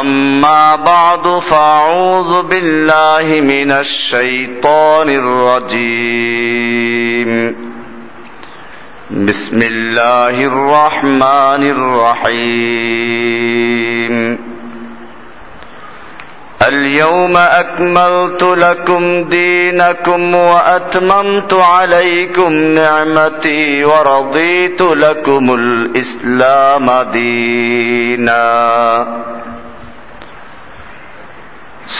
أما بعد فأعوذ بالله من الشيطان الرجيم. بسم الله الرحمن الرحيم. اليوم أكملت لكم دينكم وأتممت عليكم نعمتي ورضيت لكم الإسلام ديناً.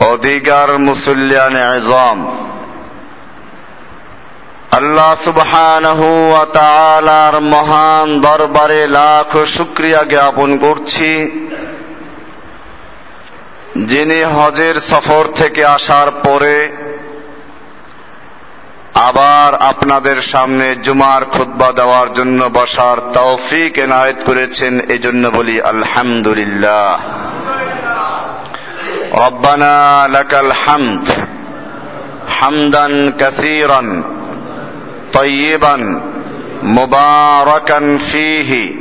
অধিকার মুসল্লিয়ান আজম আল্লাহ তাআলার মহান দরবারে লাখ শুকরিয়া জ্ঞাপন করছি। যিনি হজের সফর থেকে আসার পরে আবার আপনাদের সামনে জুমার খুতবা দেওয়ার জন্য বসার তৌফিক এনায়েত করেছেন, এজন্য বলি আলহামদুলিল্লাহ। ربنا لك الحمد حمدا كثيرا طيبا مباركا فيه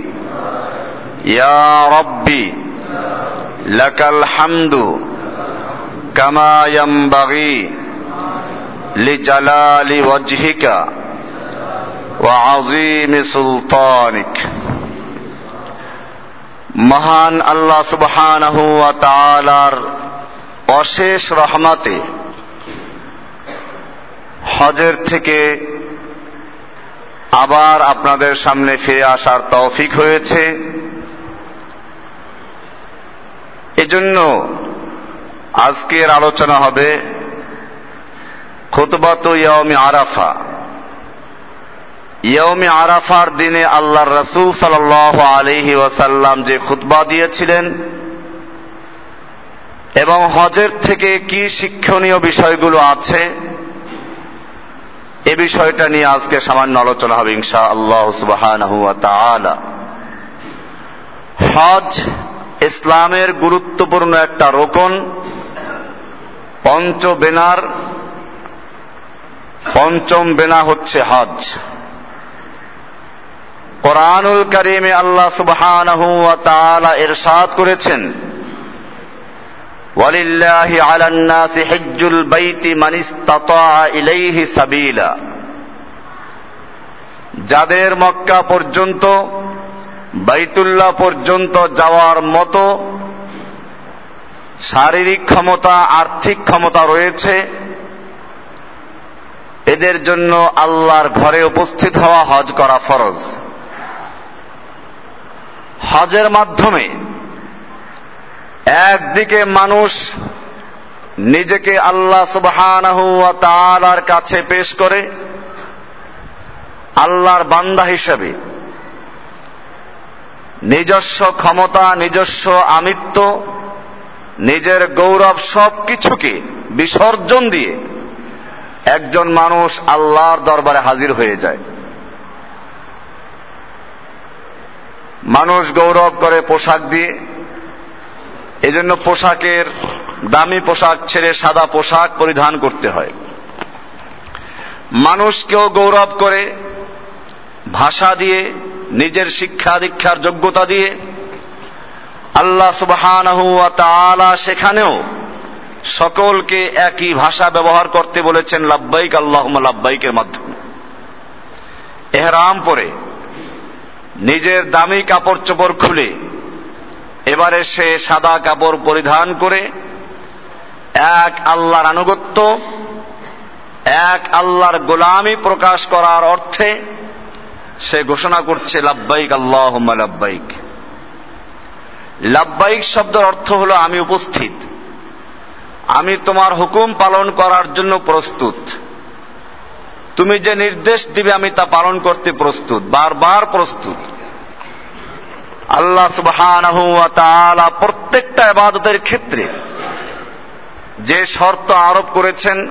يا ربي لك الحمد كما ينبغي لجلال وجهك وعظيم سلطانك মহান আল্লাহ সুবহানাহু ওয়া তাআলার অশেষ রহমাতে হজের থেকে আবার আপনাদের সামনে ফিরে আসার তৌফিক হয়েছে। এজন্য আজকের আলোচনা হবে খুতবাত ইয়ামি আরাফা। ইয়মে আরাফার দিনে আল্লাহর রসুল সাল আলহি ওয়াসাল্লাম যে খুতবা দিয়েছিলেন এবং হজের থেকে কি শিক্ষণীয় বিষয়গুলো আছে? এ বিষয়টা নিয়ে আজকে সামান্য আলোচনা হবে ইনশা আল্লাহ সুবাহ হজ ইসলামের গুরুত্বপূর্ণ একটা রোকন, পঞ্চ বেনার, পঞ্চম বেনা হচ্ছে হজ। কোরআনুল করিমে আল্লাহ তাআলা ইরশাদ করেছেন ওয়ালিল্লাহি আলান নাসি হিজ্জুল বাইতি মান ইসতাতা ইলাইহি সাবিলা। যাদের মক্কা পর্যন্ত, বাইতুল্লাহ পর্যন্ত যাওয়ার মতো শারীরিক ক্ষমতা, আর্থিক ক্ষমতা রয়েছে, এদের জন্য আল্লাহর ঘরে উপস্থিত হওয়া হজ করা ফরজ। হজের মাধ্যমে একদিকে মানুষ নিজেকে আল্লাহ সুবহানাহু ওয়া তাআলার কাছে পেশ করে, আল্লাহর বান্দা হিসেবে নিজস্ব ক্ষমতা, নিজস্ব আমিত্ব, নিজের গৌরব সব কিছুকে বিসর্জন দিয়ে একজন মানুষ আল্লাহর দরবারে হাজির হয়ে যায়। মানুষ গৌরব করে পোশাক দিয়ে এজন্য পোশাকের দামি পোশাক ছেড়ে সাদা পোশাক পরিধান করতে হয়। মানুষকেও গৌরব করে, ভাষা দিয়ে, নিজের শিক্ষা দীক্ষার যোগ্যতা দিয়ে আল্লাহ সুবহানাহু ওয়া সেখানেও সকলকে একই ভাষা ব্যবহার করতে বলেছেন, লাব্বাইক আল্লাহুম্মা লাব্বাইকের মাধ্যমে। এহরাম পরে নিজের দামি কাপড় চোপড় খুলে এবারে সে সাদা কাপড় পরিধান করে এক আল্লাহর আনুগত্য, এক আল্লাহর গোলামি প্রকাশ করার অর্থে সে ঘোষণা করছে, লাব্বাইক আল্লাহ লাব্বাইক। লাব্বাইক শব্দের অর্থ হলো, আমি উপস্থিত। আমি তোমার হুকুম পালন করার জন্য প্রস্তুত। তুমি যে নির্দেশ দিবে, আমি তা পালন করতে প্রস্তুত, বারবার প্রস্তুত। আল্লাহ তাআলা প্রত্যেকটা ইবাদতের ক্ষেত্রে যে শর্ত আরোপ করেছেন,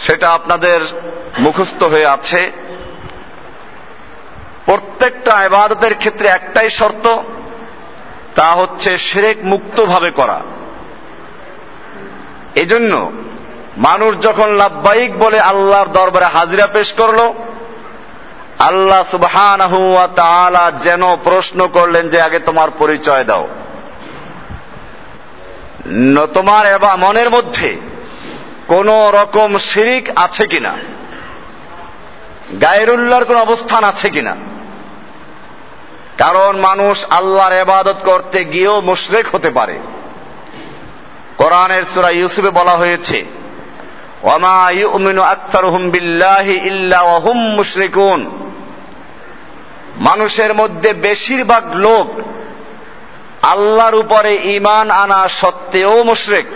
সেটা আপনাদের মুখস্থ হয়ে আছে। প্রত্যেকটা ইবাদতের ক্ষেত্রে একটাই শর্ত, তা হচ্ছে সেরেক মুক্তভাবে করা। এজন্য মানুষ যখন লাভবাহিক বলে আল্লাহর দরবারে হাজিরা পেশ করল আল্লাহ সুবহান যেন প্রশ্ন করলেন যে, আগে তোমার পরিচয় দাও। তোমার মনের মধ্যে কোন রকম শিরিক আছে কিনা? গায়রুল্লাহর কোন অবস্থান আছে কিনা? কারণ মানুষ আল্লাহর এবাদত করতে গিয়েও মুশরেক হতে পারে। কোরআনের সুরা ইউসুফে বলা হয়েছে ওমা ইউমিনু আক্তারুহুম বিল্লাহি ইল্লা ওয়াহুম মুশরিকুন। মানুষের মধ্যে বেশিরভাগ লোক আল্লাহর উপরে ইমান আনা সত্ত্বেও মুশরেক।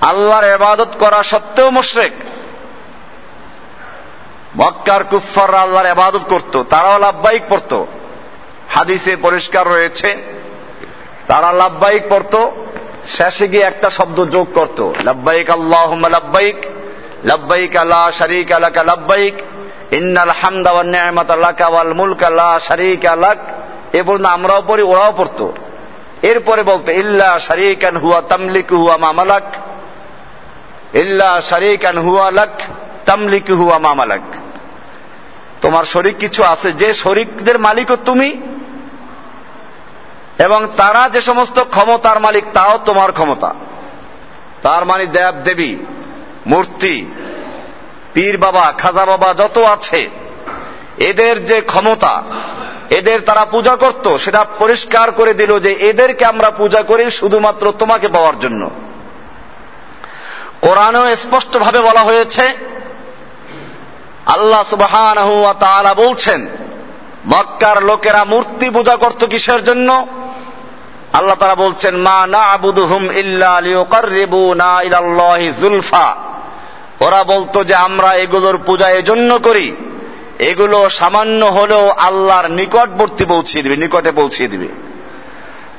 আল্লাহর এবাদত করা সত্ত্বেও মুশরেক। মক্কার কুফাররা আল্লাহর এবাদত করত, তারাও লাভবাহিক পড়ত। হাদিসে পরিষ্কার রয়েছে, তারা লাভবাহিক পড়ত, শেষে গিয়ে একটা শব্দ যোগ করত, লাভবাহিক আল্লাহ লাভবাহিক লাভবাহিক আল্লাহ শরিক আলাকা লাভবাহিক। ইন্নাল হামদা ওয়ান নি'মাত লাকা ওয়াল মুলকা লাক। এ পর্যন্ত আমরাও পড়ি, ওরাও পড়তো। এরপরে বলতো, ইল্লা শারীকান হুয়া তামলিকু হুয়া মামালাক ইল্লা শারীকান হুয়া লাক, তামলিকু হুয়া মামালাক তোমার শরিক কিছু আছে, যে শরিকদের মালিকও তুমি। এবং তারা যে সমস্ত ক্ষমতার মালিক, তাও তোমার ক্ষমতা। তার মানে দেব দেবী, মূর্তি পীর বাবা, খাজা বাবা যত আছে, এদের যে ক্ষমতা, এদের তারা পূজা করত, সেটা পরিষ্কার করে দিল যে এদেরকে আমরা পূজা করি শুধুমাত্র তোমাকে পাওয়ার জন্য। কোরআনেও স্পষ্টভাবে বলা হয়েছে, আল্লাহ সুবহান বলছেন, মক্কার লোকেরা মূর্তি পূজা করত কিসের জন্য? আল্লাহ তারা বলছেন, মা না আবুদুহুম ইল্লা লিউকাররিবুনা ইলাল্লাহি জুলফা। ওরা বলতো যে আমরা এগুলোর পূজা এজন্য করি। এগুলো সামান্য হলেও আল্লাহর নিকটবর্তী পৌঁছিয়ে দিবে, নিকটে পৌঁছিয়ে দিবে।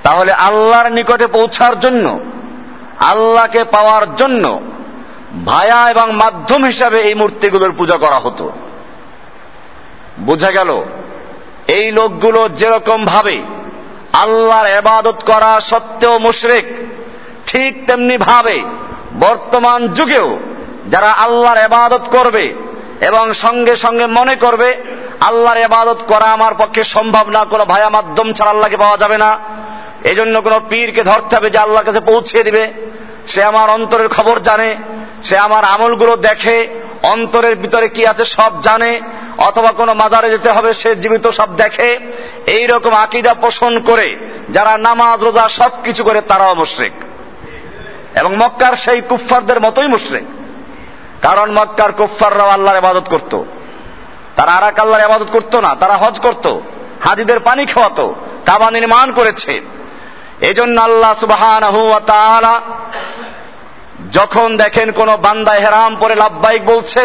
তাহলে আল্লাহর নিকটে পৌঁছার জন্য, আল্লাহকে পাওয়ার জন্য ভায়া এবং মাধ্যম হিসাবে এই মূর্তিগুলোর পূজা করা হতো। বোঝা গেল? এই লোকগুলো যেরকম ভাবে আল্লাহর এবাদত করা সত্ত্বেও মুশরেক, ঠিক তেমনি ভাবে বর্তমান যুগেও যারা আল্লাহর এবাদত করবে এবং সঙ্গে সঙ্গে মনে করবে, আল্লাহর এবাদত করা আমার পক্ষে সম্ভব না, কোনো ভায়া মাধ্যম ছাড়া আল্লাহকে পাওয়া যাবে না। এই জন্য কোনো পীরকে ধরতে হবে যে আল্লাহর কাছে পৌঁছে দিবে। সে আমার অন্তরের খবর জানে, সে আমার আমলগুলো দেখে, অন্তরের ভিতরে কি আছে সব জানে, অথবা কোনো মাজারে যেতে হবে, সে জীবিত সব দেখে। এই রকম আকিদা পোষণ করে, যারা নামাজ, রোজা সব কিছু করে, তারাও মুশ্রিক। এবং মক্কার সেই কুফফারদের মতোই মুশ্রিক। কারণ মক্কার কুফাররাও আল্লাহর ইবাদত করত। তারা আর এক আল্লাহর ইবাদত করতো না, তারা হজ করত, হাজিদের পানি খাওয়াতো, কাবা নির্মাণ করেছে। এজন্য আল্লাহ সুবাহ যখন দেখেন কোন বান্দায় হেরাম পরে লাভবাহিক বলছে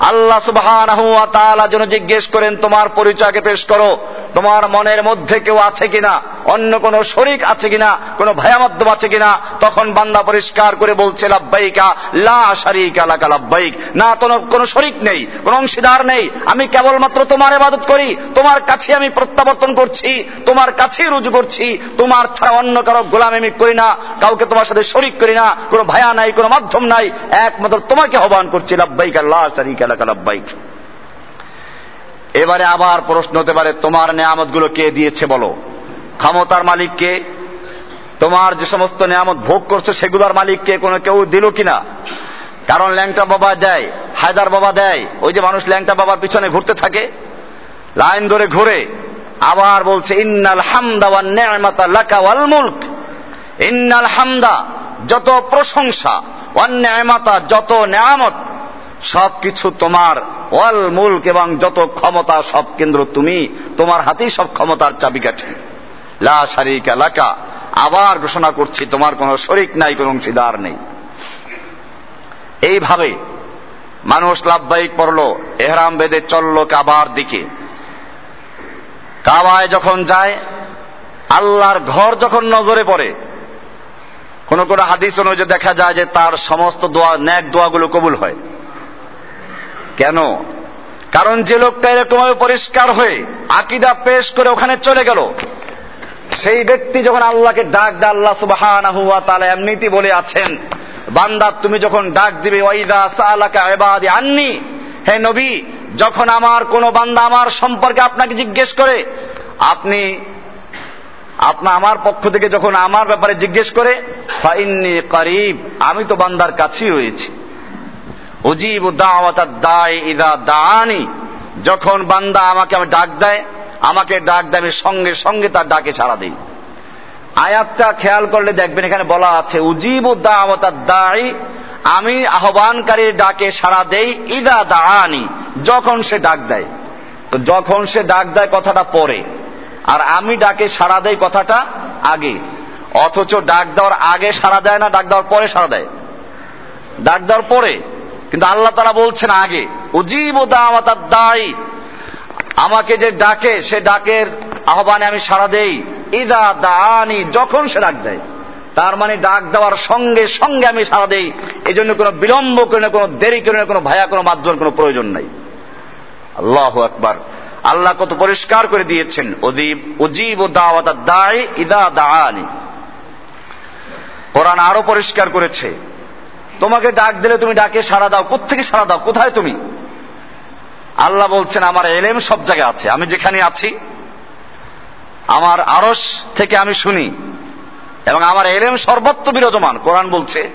আল্লাহ তাআলা যেন জিজ্ঞেস করেন, তোমার পরিচয়কে পেশ করো। তোমার মনের মধ্যে কেউ আছে কিনা? অন্য কোন শরিক আছে কিনা? কোন ভায়ামাধ্যম আছে কিনা? তখন বান্দা পরিষ্কার করে বলছে, লাব্বাইকা, লা শারিকা লাকা লাব্বাইক। না তোমার কোনো শরিক নেই, কোন অংশীদার নেই। আমি কেবলমাত্র তোমার ইবাদত করি। তোমার কাছে আমি প্রত্যাবর্তন করছি, তোমার কাছে রুজু করছি। তোমার ছাড়া অন্য কারও গোলাম আমি করি না, কাউকে তোমার সাথে শরিক করি না, কোনো ভায়া নাই, কোনো মাধ্যম নাই। একমাত্র তোমাকে আহ্বান করছি, লাব্বাইক আল্লাহ শারিকা লাকা লাব্বাইক এবারে আবার প্রশ্ন হতে পারে, তোমার নেয়ামতগুলো কে দিয়েছে বলো? ক্ষমতার মালিক কে? তোমার যে সমস্ত নিয়ামত ভোগ করছ সেগুলোর মালিককে কোনো কেউ দিল কিনা? কারণ ল্যাংটা বাবা দেয়, হায়দার বাবা দেয়, ওই যে মানুষ ল্যাংটা বাবার পিছনে ঘুরতে থাকে, লাইন ধরে ঘুরে, আবার বলছে, ইন্নাল হামদা মুলক। ইন্নাল হামদা, যত প্রশংসা, ওয়ান নি'মাতা যত নেয়ামত সবকিছু তোমার, ওয়াল মুলক এবং যত ক্ষমতা, সব কেন্দ্র তুমি, তোমার হাতেই সব ক্ষমতার চাবিকাঠি লা শারিকা লাকা, আবার ঘোষণা করছি, তোমার কোনো শরিক নাই, কোনো অংশীদার নেই। এইভাবে মানুষ লাভবাহিক পড়ল, এহরাম বেদে চলল কাবার দিকে। কাবায় যখন যায়, আল্লাহর ঘর যখন নজরে পড়ে, কোন কোন হাদিস অনুযায়ী দেখা যায় যে তার সমস্ত দোয়া, ন্যাক দোয়াগুলো কবুল হয়। কেন? কারণ যে লোকটা এরকম পরিষ্কার হয়ে আকিদা পেশ করে ওখানে চলে গেল, সেই ব্যক্তি যখন আল্লাহকে ডাক দে আল্লাহ সুবাহ এমনিতে বলে আছেন বান্দার তুমি যখন ডাক দিবে, ওয়াইদা সালাকা ইবাদি আননি, হে নবী, যখন আমার কোন বান্দা আমার সম্পর্কে আপনাকে জিজ্ঞেস করে, আপনি, আপনা আমার পক্ষ থেকে যখন আমার ব্যাপারে জিজ্ঞেস করে, ফাইন্নি করিব, আমি তো বান্দার কাছেই রয়েছি। অজীব দানি যখন বান্দা আমাকে আমি ডাক দেয়, আমাকে ডাক দেয়, আমি সঙ্গে সঙ্গে তার ডাকে ছাড়া দিই। আয়াতটা খেয়াল করলে দেখবেন এখানে বলা আছে, উজিব দায় আমি আহ্বানকারীর ডাকে সাড়া দেই, ইদা দানি যখন সে ডাক দেয়। তো যখন সে ডাক দেয় কথাটা পরে, আর আমি ডাকে সাড়া দেই কথাটা আগে। অথচ ডাক দেওয়ার আগে সাড়া দেয় না, ডাক দেওয়ার পরে সাড়া দেয়। ডাক দেওয়ার পরে কিন্তু আল্লাহ তারা বলছেন আগে, উজিব দাওয়াতার দায় আমাকে যে ডাকে, সে ডাকের আহ্বানে আমি সাড়া দেই। ইদা দানি যখন সে ডাক দেয়। তার মানে ডাক দেওয়ার সঙ্গে সঙ্গে আমি সাড়া দেই। এই জন্য কোনো বিলম্ব করে না, কোনো দেরি করে না, কোনো ভায়া, কোনো মাধ্যম কোনো প্রয়োজন নাই। আল্লাহ আকবার। আল্লাহ কত পরিষ্কার করে দিয়েছেন অদীব অজীব ও দাওয়াত দায় ইদা দানি কোরআন আরও পরিষ্কার করেছে। তোমাকে ডাক দিলে তুমি ডাকে সাড়া দাও। কোথেকে সাড়া দাও? কোথায় তুমি? আল্লাহ বলছেন, আমার এলেম সব জায়গায় আছে। আমি যেখানে আছি, আমার আরস থেকে আমি শুনি, এবং আমার এলেম সর্বত্র বিরাজমান। কোরআন বলছে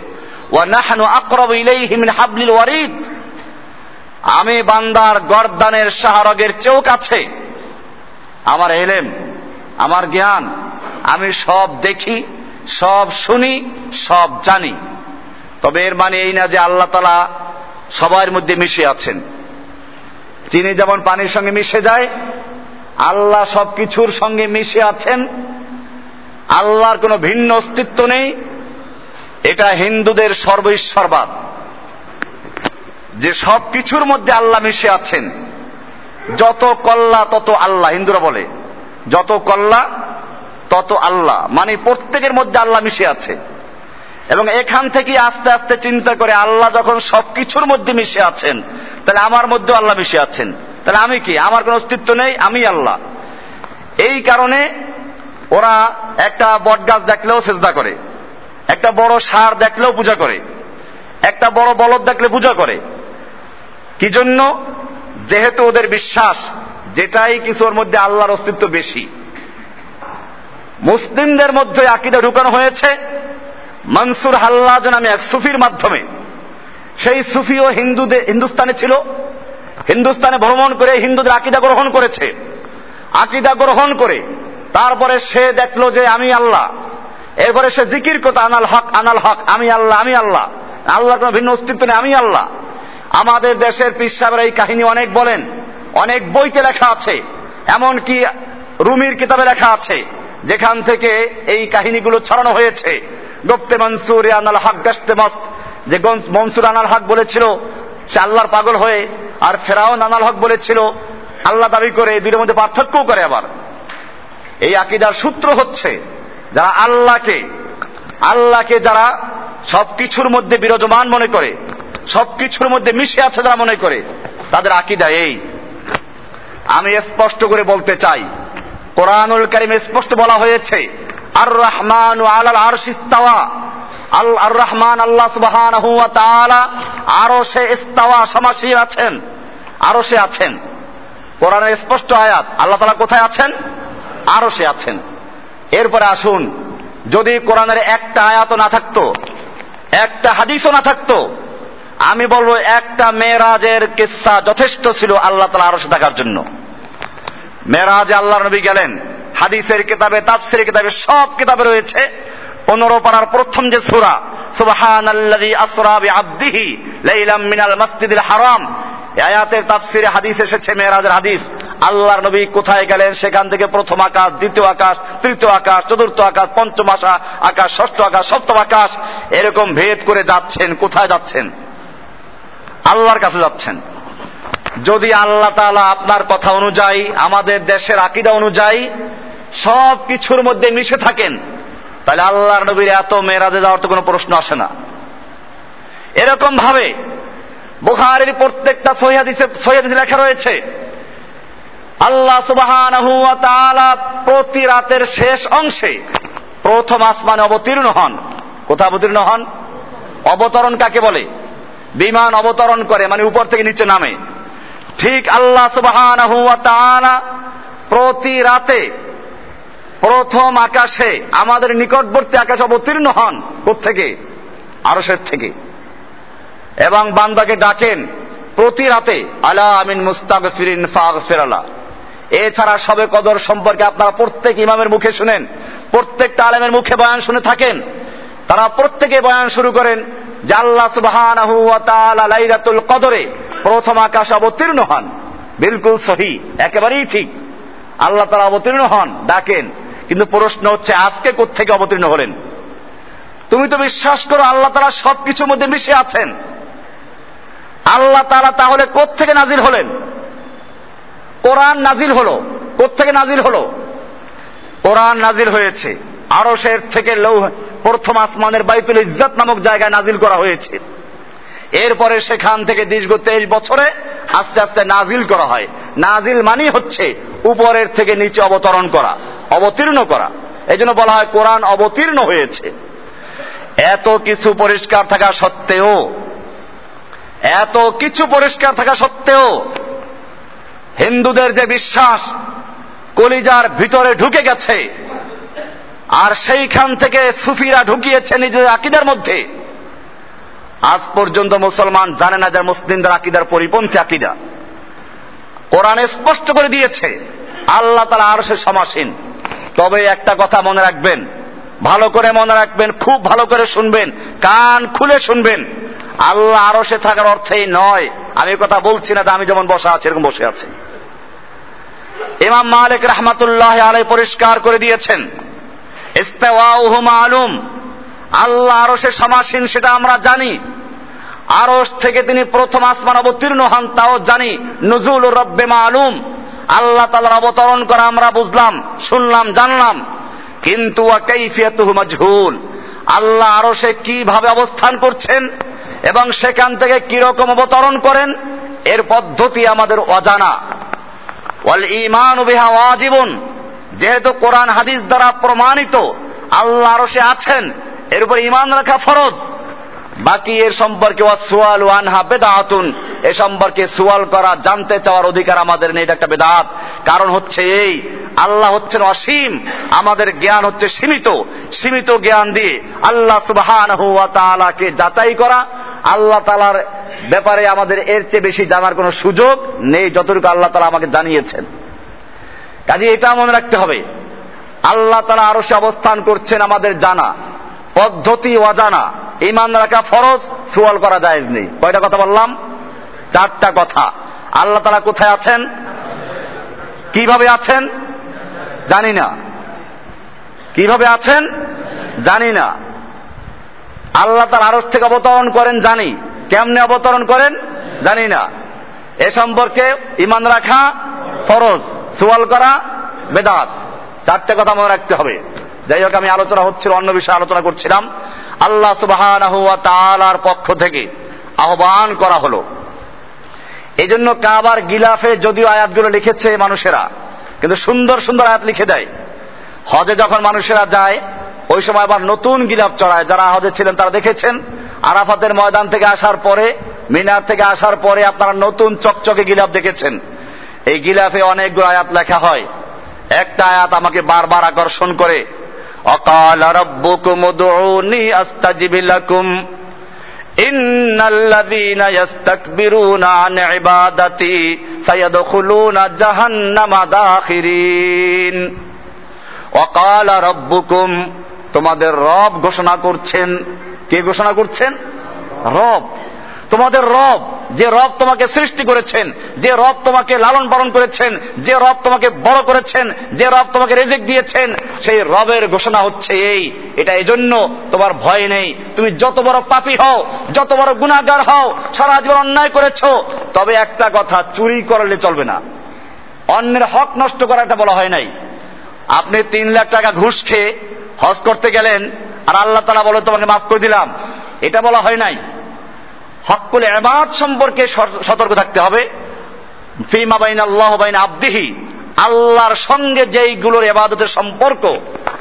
আমি বান্দার গর্দানের শাহরগের চেয়েও কাছে। আমার এলেম, আমার জ্ঞান, আমি সব দেখি, সব শুনি, সব জানি। তবে এর মানে এই না যে আল্লাহ তালা সবার মধ্যে মিশে আছেন। চিনি যেমন পানির সঙ্গে মিশে যায়, আল্লাহ সব কিছুর সঙ্গে মিশে আছেন। আল্লাহর কোনো ভিন্ন অস্তিত্ব নেই। এটা হিন্দুদের সর্বঈশ্বরবাদ যে সব কিছুর মধ্যে আল্লাহ মিশে আছেন। যত কল্লা, তত আল্লাহ, হিন্দুরা বলে। যত কল্লা, তত আল্লাহ। মানে প্রত্যেকের মধ্যে আল্লাহ মিশে আছে। এবং এখান থেকে আস্তে আস্তে চিন্তা করে আল্লাহ যখন সবকিছুর মধ্যে মিশে আছেন, তাহলে আমার মধ্যেও আল্লাহ মিশে আছেন। তাহলে আমি কি? আমার কোনো অস্তিত্ব নেই, আমি আল্লাহ। এই কারণে ওরা একটা বট গাছ দেখলেও চেষ্টা করে, একটা বড় সার দেখলেও পূজা করে, একটা বড় বলদ দেখলে পূজা করে। কি জন্য? যেহেতু ওদের বিশ্বাস, যেটাই কিছুর মধ্যে আল্লাহর অস্তিত্ব বেশি। মুসলিমদের মধ্যে আকিদা ঢুকানো হয়েছে মনসুর হাল্লাজ নামে এক সুফির মাধ্যমে। সেই সুফিও হিন্দুদের, হিন্দুস্তানে ছিল। হিন্দুস্তানে ভ্রমণ করে হিন্দুদের আকিদা গ্রহণ করেছে। আকিদা গ্রহণ করে তারপরে সে দেখল যে আমি আল্লাহ। এরপরে সে জিকির করতো, আনাল হক আনাল হক, আমি আল্লাহ আমি আল্লাহ। আল্লাহর কোনো ভিন্ন অস্তিত্ব নেই, আমি আল্লাহ। আমাদের দেশের পিসাবের এই কাহিনী অনেক বলেন, অনেক বইতে লেখা আছে। এমন কি রুমির কিতাবে লেখা আছে, যেখান থেকে এই কাহিনীগুলো ছড়ানো হয়েছে। গপ্তে মনসুর আনাল হক গাস্তে মস্ত। যে মনসুর আনাল হক বলেছিল, সে আল্লাহর পাগল হয়ে, আর ফেরাও আনাল হক বলেছিল, আল্লাহ দাবি করে দুইটার মধ্যে পার্থক্যও করে আবার। এই আকিদার সূত্র হচ্ছে, যারা আল্লাহকে আল্লাহকে যারা সবকিছুর মধ্যে বিরাজমান মনে করে, সবকিছুর মধ্যে মিশে আছে যারা মনে করে, তাদের আকিদা এই। আমি স্পষ্ট করে বলতে চাই, কোরআনুল কারিমে স্পষ্ট বলা হয়েছে আর রহমান আলাল আরশিস্তাওয়া আল আর রহমান আল্লাহ সুবহান আরও সে ইস্তাওয়া সমাসীর আছেন। আরও সে আছেন। কোরআনের স্পষ্ট আয়াত। আল্লাহ তালা কোথায় আছেন? আরও সে আছেন। এরপরে আসুন, যদি কোরআনের একটা আয়াত না থাকতো, একটা হাদিসও না থাকতো, আমি বলব একটা মেয়েরাজের কিসা যথেষ্ট ছিল আল্লাহ তালা আরও থাকার জন্য। মেয়েরাজে আল্লাহ নবী গেলেন। হাদিসের কিতাবে, তাফসির কিতাবে সব কিতাবে রয়েছে। পনেরো পাড়ার প্রথম যে সুরা সুবহান আল্লাযী আসরা বিআবদিহি লাইলাম মিনাল মাসজিদিল হারাম আয়াতের তাফসিরে হাদিস এসেছে, মেয়েরাজের হাদিস। আল্লাহর নবী কোথায় গেলেন? সেখান থেকে প্রথম আকাশ, দ্বিতীয় আকাশ, তৃতীয় আকাশ, চতুর্থ আকাশ, পঞ্চম আশা, আকাশ, ষষ্ঠ আকাশ, সপ্তম আকাশ। এরকম ভেদ করে যাচ্ছেন, কোথায় যাচ্ছেন? আল্লাহর কাছে যাচ্ছেন। যদি আল্লাহ তালা আপনার কথা অনুযায়ী, আমাদের দেশের আকিদা অনুযায়ী সব কিছুর মধ্যে মিশে থাকেন। তাহলে আল্লাহর নবীর এত মেয়েরাজে যাওয়ার তো কোনো প্রশ্ন আসে না। এরকম ভাবে বুখারের প্রত্যেকটা সহিদিসে সহিদিসে লেখা রয়েছে, আল্লাহ সুবাহান প্রতি রাতের শেষ অংশে প্রথম আসমানে অবতীর্ণ হন। কোথায় অবতীর্ণ হন? অবতরণ কাকে বলে? বিমান অবতরণ করে মানে উপর থেকে নিচে নামে। ঠিক আল্লাহ সুবাহান প্রতি রাতে প্রথম আকাশে আমাদের নিকটবর্তী আকাশে অবতীর্ণ হন থেকে আরসের থেকে। এবং বান্দাকে ডাকেন, প্রতি রাতে, আলা আমিন মুস্তাক ফিরিন ফাগ ফেরালা এছাড়া সবে কদর সম্পর্কে আপনারা প্রত্যেক ইমামের মুখে শুনেন, প্রত্যেকটা আলেমের মুখে বয়ান শুনে থাকেন। তারা প্রত্যেকে বয়ান শুরু করেন, যে আল্লাহ কদরে প্রথম আকাশ অবতীর্ণ হন। বিলকুল সহি, একেবারেই ঠিক। আল্লাহ তারা অবতীর্ণ হন, ডাকেন। কিন্তু প্রশ্ন হচ্ছে, আজকে কোথেকে অবতীর্ণ হলেন? তুমি তো বিশ্বাস করো, আল্লাহ তারা সবকিছুর মধ্যে মিশে আছেন। আল্লাহ তারা তাহলে কোথেকে নাজির হলেন? কোরআন নাজির হলো। কোথেকে নাজির হলো? কোরআন নাজির হয়েছে। আরশের থেকে লৌ প্রথম আসমানের বাইতুল ইজ্জত নামক জায়গায় নাজিল করা হয়েছে। এরপরে সেখান থেকে দীর্ঘ তেইশ বছরে আস্তে আস্তে নাজিল করা হয়। নাজিল মানি হচ্ছে উপরের থেকে নিচে অবতরণ করা। অবতীর্ণ করা। এই জন্য বলা হয় কোরআন অবতীর্ণ হয়েছে। এত কিছু পরিষ্কার থাকা সত্ত্বেও, এত কিছু পরিষ্কার থাকা সত্ত্বেও হিন্দুদের যে বিশ্বাস কলিজার ভিতরে ঢুকে গেছে, আর সেইখান থেকে সুফিরা ঢুকিয়েছে নিজেদের আকিদার মধ্যে, আজ পর্যন্ত মুসলমান জানে না যে মুসলিমদের আকিদার পরিপন্থী আকিদা। কোরআন স্পষ্ট করে দিয়েছে আল্লাহ তারা আরও সে সমাসীন। তবে একটা কথা মনে রাখবেন, ভালো করে মনে রাখবেন, খুব ভালো করে শুনবেন, কান খুলে শুনবেন। আল্লাহ আরও সে থাকার অর্থেই নয়, আমি কথা বলছি না আমি যেমন বসা আছি, এরকম বসে আছি। ইমাম মালিক রহমাতুল্লাহ আলাই পরিষ্কার করে দিয়েছেন আলুম আল্লাহ আরও সে সমাসীন সেটা আমরা জানি। আরস থেকে তিনি প্রথম আসমান অবতীর্ণ হন, তাও জানি নজুল রব্বে মালুম। আল্লাহ তালার অবতরণ করা আমরা বুঝলাম, শুনলাম, জানলাম। কিন্তু মাজহুল? আল্লাহ আরও সে কীভাবে অবস্থান করছেন এবং সেখান থেকে কীরকম অবতরণ করেন? এর পদ্ধতি আমাদের অজানা। ইমান বিহা যেহেতু কোরআন হাদিস দ্বারা প্রমাণিত, আল্লাহ আরও সে আছেন, এর উপর ইমান রাখা ফরজ। বাকি এর সম্পর্কে সোয়াল ওয়ানহা বেদাতুন। এ সম্পর্কে সোয়াল করা, জানতে চাওয়ার অধিকার আমাদের নেই, এটা একটা বেদাত। কারণ হচ্ছে এই, আল্লাহ হচ্ছেন অসীম, আমাদের জ্ঞান হচ্ছে সীমিত। সীমিত জ্ঞান দিয়ে আল্লাহ সুবহান কে যাচাই করা, আল্লাহ তালার ব্যাপারে আমাদের এর চেয়ে বেশি জানার কোনো সুযোগ নেই, যতটুকু আল্লাহ তালা আমাকে জানিয়েছেন। কাজে এটা মনে রাখতে হবে, আল্লাহ তালা আরও সে অবস্থান করছেন আমাদের জানা। পদ্ধতি অজানা। ইমান রাখা ফরজ, সুয়াল করা যায় নেই। কয়টা কথা বললাম? চারটা কথা। আল্লাহ তালা কোথায় আছেন? কীভাবে আছেন? জানি না। কীভাবে আছেন? জানি না। আল্লাহ তার আরস থেকে অবতরণ করেন, জানি। কেমনে অবতরণ করেন? জানি না। এ সম্পর্কে ইমান রাখা ফরজ, সুয়াল করা বেদাত। চারটে কথা মনে রাখতে হবে। যাই হোক, আমি আলোচনা হচ্ছিল, অন্য বিষয়ে আলোচনা করছিলাম। আল্লাহ সুবাহ পক্ষ থেকে আহ্বান করা হলো। এই জন্য কাবার গিলাফে যদিও আয়াতগুলো লিখেছে মানুষেরা, কিন্তু সুন্দর সুন্দর আয়াত লিখে দেয়। হজে যখন মানুষেরা যায়, ওই সময় আবার নতুন গিলাফ চড়ায়। যারা হজে ছিলেন তারা দেখেছেন, আরাফাতের ময়দান থেকে আসার পরে, মিনার থেকে আসার পরে আপনারা নতুন চকচকে গিলাফ দেখেছেন। এই গিলাফে অনেকগুলো আয়াত লেখা হয়। একটা আয়াত আমাকে বারবার আকর্ষণ করে। অকাল রব্বুকুম উদউনি আস্তাজিব লাকুম ইন্নাল্লাযীনা ইস্তাকবিরুনা আন ইবাদাতি সায়াদখুলুনা জাহান্নামা দাখিরিন অকাল রব্বুকুম তোমাদের রব ঘোষণা করছেন। কে ঘোষণা করছেন? রব। তোমাদের রব, যে রব তোমাকে সৃষ্টি করেছেন, যে রব তোমাকে লালন পালন করেছেন, যে রব তোমাকে বড় করেছেন, যে রব তোমাকে রেজেক দিয়েছেন, সেই রবের ঘোষণা হচ্ছে এই। এটা এজন্য তোমার ভয় নেই। তুমি যত বড় পাপি হও, যত বড় গুণাগার হও, সারা জীবন অন্যায় করেছ, তবে একটা কথা, চুরি করলে চলবে না। অন্যের হক নষ্ট করা এটা বলা হয় নাই। আপনি তিন লাখ টাকা ঘুষ খেয়ে হজ করতে গেলেন, আর আল্লাহ তালা বলে, তোমাকে মাফ করে দিলাম। এটা বলা হয় নাই। হকুল এবাদ সম্পর্কে সতর্ক থাকতে হবে। ফিমা বাইন আল্লাহ বাইন আব্দিহি। আল্লাহর সঙ্গে যেইগুলোর এবাদতের সম্পর্ক,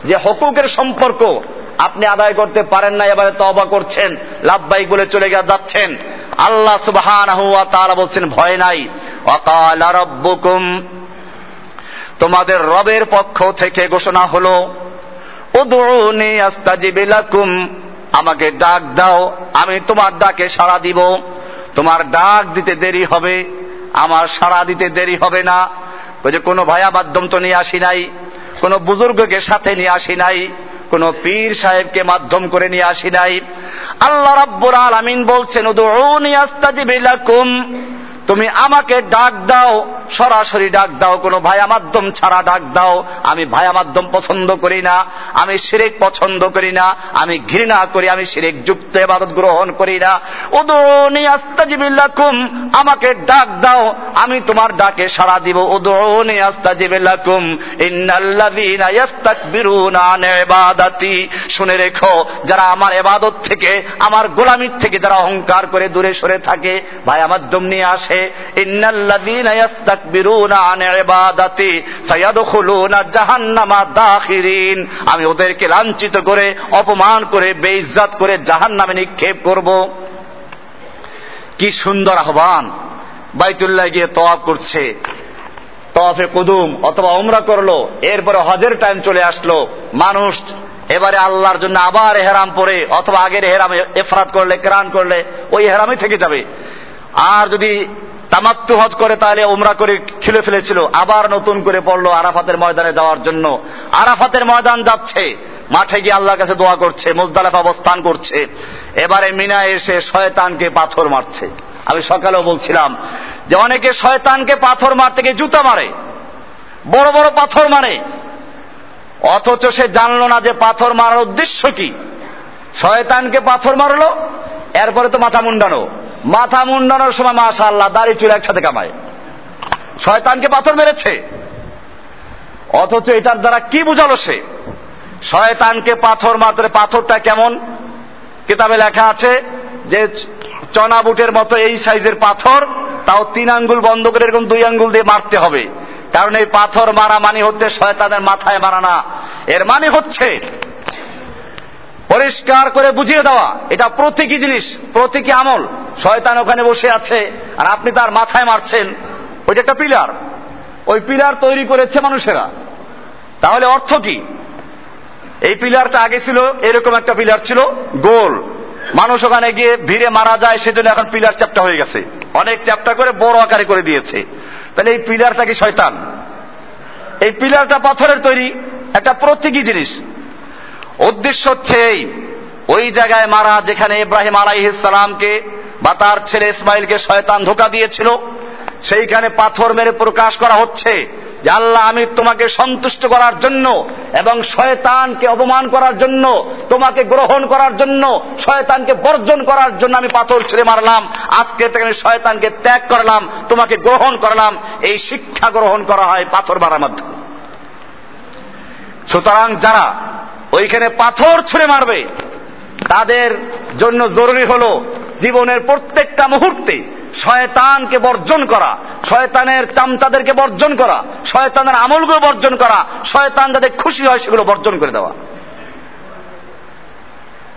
যে হকুকের সম্পর্ক, আপনি আদায় করতে পারেন না, এবারে তবা করছেন লাভবাই বলে চলে গিয়ে যাচ্ছেন। আল্লাহ সুবহান তারা বলছেন, ভয় নাই। অকাল রব্বুকুম, তোমাদের রবের পক্ষ থেকে ঘোষণা হলো উদুনি আস্তাজিবিলাকুম আমাকে ডাক দাও, আমি তোমার ডাকে সাড়া দিব। তোমার ডাক দিতে দেরি হবে, আমার সাড়া দিতে দেরি হবে না। যে কোনো ভায়া মাধ্যম তো নিয়ে আসি নাই, কোনো বুজুর্গকে সাথে নিয়ে আসি নাই, কোন পীর সাহেবকে মাধ্যম করে নিয়ে আসি নাই। আল্লাহ রাব্বুল আলামিন বলছেন উদুনি আস্তাজিবিলাকুম তুমি আমাকে ডাক দাও, সরাসরি ডাক দাও, কোনো ভায়া মাধ্যম ছাড়া ডাক দাও। আমি ভায়া মাধ্যম পছন্দ করি না, আমি সিরেক পছন্দ করি না, আমি ঘৃণা করি, আমি সিরেক যুক্ত এবাদত গ্রহণ করি না। উদৌনি আস্তাজিবিল্লাকুম আমাকে ডাক দাও, আমি তোমার ডাকে সাড়া দিব। উদৌনি আস্তাজিবিল্লাকুম ইন্নাল্লাযীনা ইয়াস্তাকবিরুনা শুনে রেখো, যারা আমার এবাদত থেকে, আমার গোলামির থেকে যারা অহংকার করে দূরে সরে থাকে, ভায়া মাধ্যম নিয়ে আসে। আছে আমি ওদেরকে লাঞ্ছিত করে, অপমান করে, বেইজ্জত করে জাহান্নামে নিক্ষেপ করব। কি সুন্দর আহ্বান। বাইতুল্লাহ গিয়ে তওয়াফ করছে। তওয়াফে কুদুম অথবা উমরা করল, এরপরে হজের টাইম চলে আসলো। মানুষ এবারে আল্লাহর জন্য আবার এহরাম পরে, অথবা আগের এহরাম এফরাত করলে, ক্রান করলে, ওই এহরামই থেকে যাবে। আর যদি তামাত্তু হজ করে তাহলে উমরা করে খেলে ফেলেছিল, আবার নতুন করে পড়ল আরাফাতের ময়দানে যাওয়ার জন্য। আরাফাতের ময়দান যাচ্ছে, মাঠে গিয়ে আল্লাহর কাছে দোয়া করছে, মোজদালেফ অবস্থান করছে। এবারে মিনা এসে শয়তানকে পাথর মারছে। আমি সকালেও বলছিলাম যে অনেকে শয়তানকে পাথর মারতে গিয়ে জুতা মারে, বড় বড় পাথর মারে। অথচ সে জানলো না যে পাথর মারার উদ্দেশ্য কি। শয়তানকে পাথর মারলো, এরপরে তো মাথা মুন্ডানো। মাথা মুন্ডানোর সময় মাশা আল্লাহ দাড়ি চুল একসাথে কামায়। শয়তানকে পাথর মেরেছে। অথচ এটার দ্বারা কি বুঝালো সে? শয়তানকে পাথর মাত্রে পাথরটা কেমন? কিতাবে লেখা আছে যে চনা বুটের মতো এই সাইজের পাথর, তাও তিন আঙ্গুল বন্ধ করে এরকম দুই আঙ্গুল দিয়ে মারতে হবে। কারণ এই পাথর মারা মানে হচ্ছে শয়তানের মাথায় মারা না। এর মানে হচ্ছে পরিষ্কার করে বুঝিয়ে দেওয়া। এটা প্রতীকী জিনিস, প্রতীকী আমল। শয়তান ওখানে বসে আছে, আর আপনি তার মাথায় মারছেন। ওইটা একটা পিলার। ওই পিলার তৈরি করেছে মানুষেরা। তাহলে অর্থ কি? এই পিলারটা আগে ছিল, এরকম একটা পিলার ছিল, গোল। মানুষ ওখানে গিয়ে ভিড়ে মারা যায়, সেজন্য এখন পিলার চ্যাপটা হয়ে গেছে। অনেক চ্যাপটা করে বড় আকারে করে দিয়েছে। তাহলে এই পিলারটা কি শয়তান? এই পিলারটা পাথরের তৈরি, একটা প্রতীকী জিনিস। উদ্দেশ্য হচ্ছে এই। ওই জায়গায় মারা যেখানে ইব্রাহিম আলাইহিসালামকে বা তার ছেলে ইসমাইলকে শয়তান ধোকা দিয়েছিল, সেইখানে পাথর মেরে প্রকাশ করা হচ্ছে যে আল্লাহ, আমি তোমাকে সন্তুষ্ট করার জন্য এবং শয়তানকে অপমান করার জন্য, তোমাকে গ্রহণ করার জন্য, শয়তানকে বর্জন করার জন্য আমি পাথর ছেড়ে মারলাম। আজকে থেকে শয়তানকে ত্যাগ করলাম, তোমাকে গ্রহণ করলাম। এই শিক্ষা গ্রহণ করা হয় পাথর মারার মাধ্যমে। সুতরাং যারা ওইখানে পাথর ছুঁড়ে মারবে। তাদের জন্য জরুরি হল জীবনের প্রত্যেকটা মুহূর্তে শয়তানকে বর্জন করা, শয়তানের চামচাদেরকে বর্জন করা, শয়তানের আমলগুলো বর্জন করা, শয়তান যাতে খুশি হয় সেগুলো বর্জন করে দেওয়া।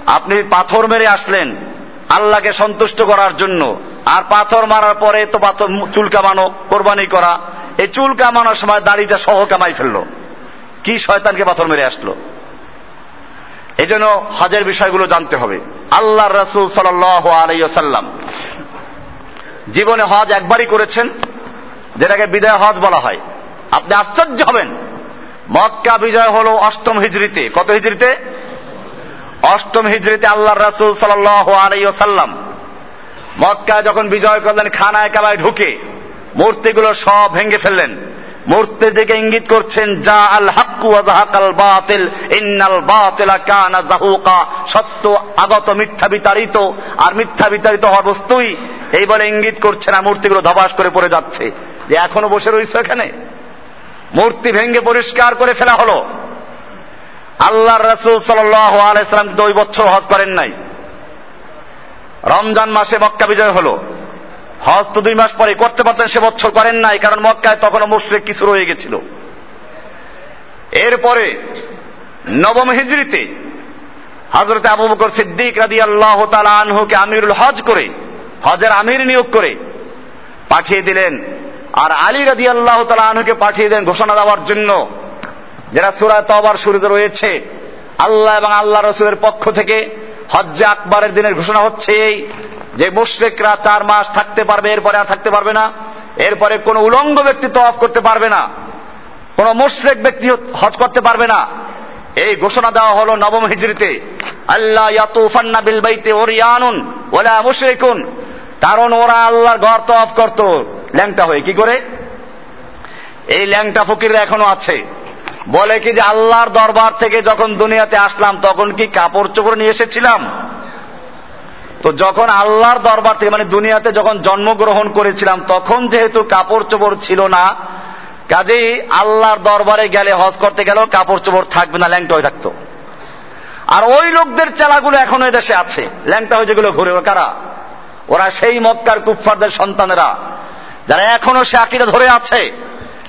আপনি পাথর মেরে আসলেন আল্লাহকে সন্তুষ্ট করার জন্য, আর পাথর মারার পরে তো পাথর চুল কামানো, কোরবানি করা, এই চুল কামানোর সময় দাড়িটা সহ কামাই ফেলল। কি শয়তানকে পাথর মেরে আসলো? এই জন্য হজের বিষয়গুলো জানতে হবে। আল্লাহ রসুল সাল আলাইসাল্লাম জীবনে হজ একবারই করেছেন, যেটাকে বিদায় হজ বলা হয়। আপনি আশ্চর্য হবেন। মক্কা বিজয় হল অষ্টম হিজড়িতে। কত হিজড়িতে? অষ্টম হিজড়িতে আল্লাহ রাসুল সাল আলাইসাল্লাম মক্কা যখন বিজয় করলেন, খানায় কালায় ঢুকে মূর্তিগুলো সব ভেঙে ফেললেন। মূর্তির দিকে ইঙ্গিত করছেন, যা আল হাক্কু আল বাতিল, ইন্নাল বাতিলা কানা জাহুকা সত্য, আগত, মিথ্যা বিতাড়িত, আর মিথ্যা বিতাড়িত হওয়ার বস্তুই এই বলে ইঙ্গিত করছে না, মূর্তিগুলো ধবাস করে পড়ে যাচ্ছে। যে এখনও বসে রয়েছে এখানে? মূর্তি ভেঙ্গে পরিষ্কার করে ফেলা হলো। আল্লাহ রসুল সাল্লাম দুই বছর হজ করেন নাই? রমজান মাসে মক্কা বিজয় হলো। হজ তো দুই মাস পরে করতে পারতেন, সে বছর করেন নাই, কারণ মক্কায় তখনও মুশ্রিক কিছু রয়ে গেছিল। এরপরে নবম হিজড়িতে হজরত আবু বকর সিদ্দিক রাদি আল্লাহ আনহুকে আমিরুল হজ করে, হজের আমির নিয়োগ করে পাঠিয়ে দিলেন। আর আলী রাদি আল্লাহ তালা আনহুকে পাঠিয়ে দেন ঘোষণা দেওয়ার জন্য যারা সুরায় তবার শুরুতে রয়েছে, আল্লাহ এবং আল্লাহ রসুলের পক্ষ থেকে হজ্জে আকবরের দিনের ঘোষণা হচ্ছে এই যে মুশ্রেকরা চার মাস থাকতে পারবে, এরপরে আর থাকতে পারবে না। এরপরে কোন উলঙ্গ ব্যক্তি তফ করতে পারবে না। কোন মুশ্রেক ব্যক্তি হজ করতে পারবে না। এই ঘোষণা দেওয়া হলো নবম হিজড়িতে আল্লাহ ইয়াতুফান্না বিল বাইতে ওরিয়ানুন ওলা মুশরিকুন। কারণ ওরা আল্লাহর ঘর তফ করত। ল্যাংটা হয়ে কি করে? এই ল্যাংটা ফকিররা এখনও আছে। বলে কি যে আল্লাহর দরবার থেকে যখন দুনিয়াতে আসলাম, তখন কি কাপড় চোপড় নিয়ে এসেছিলাম? তো যখন আল্লাহর দরবার থেকে মানে দুনিয়াতে যখন জন্মগ্রহণ করেছিলাম, তখন যেহেতু কাপড় চোপড় ছিল না, কাজেই আল্লাহর দরবারে গেলে, হজ করতে গেলেও কাপড় চোপড় থাকবে না, ল্যাংটা হয়ে থাকতো। আর ওই লোকদের চেলাগুলো এখনও দেশে আছে। ল্যাংটা হয়ে যেগুলো ঘুরে, কারা? ওরা সেই মক্কার কুফফারদের সন্তানেরা, যারা এখনও সে আকিরা ধরে আছে,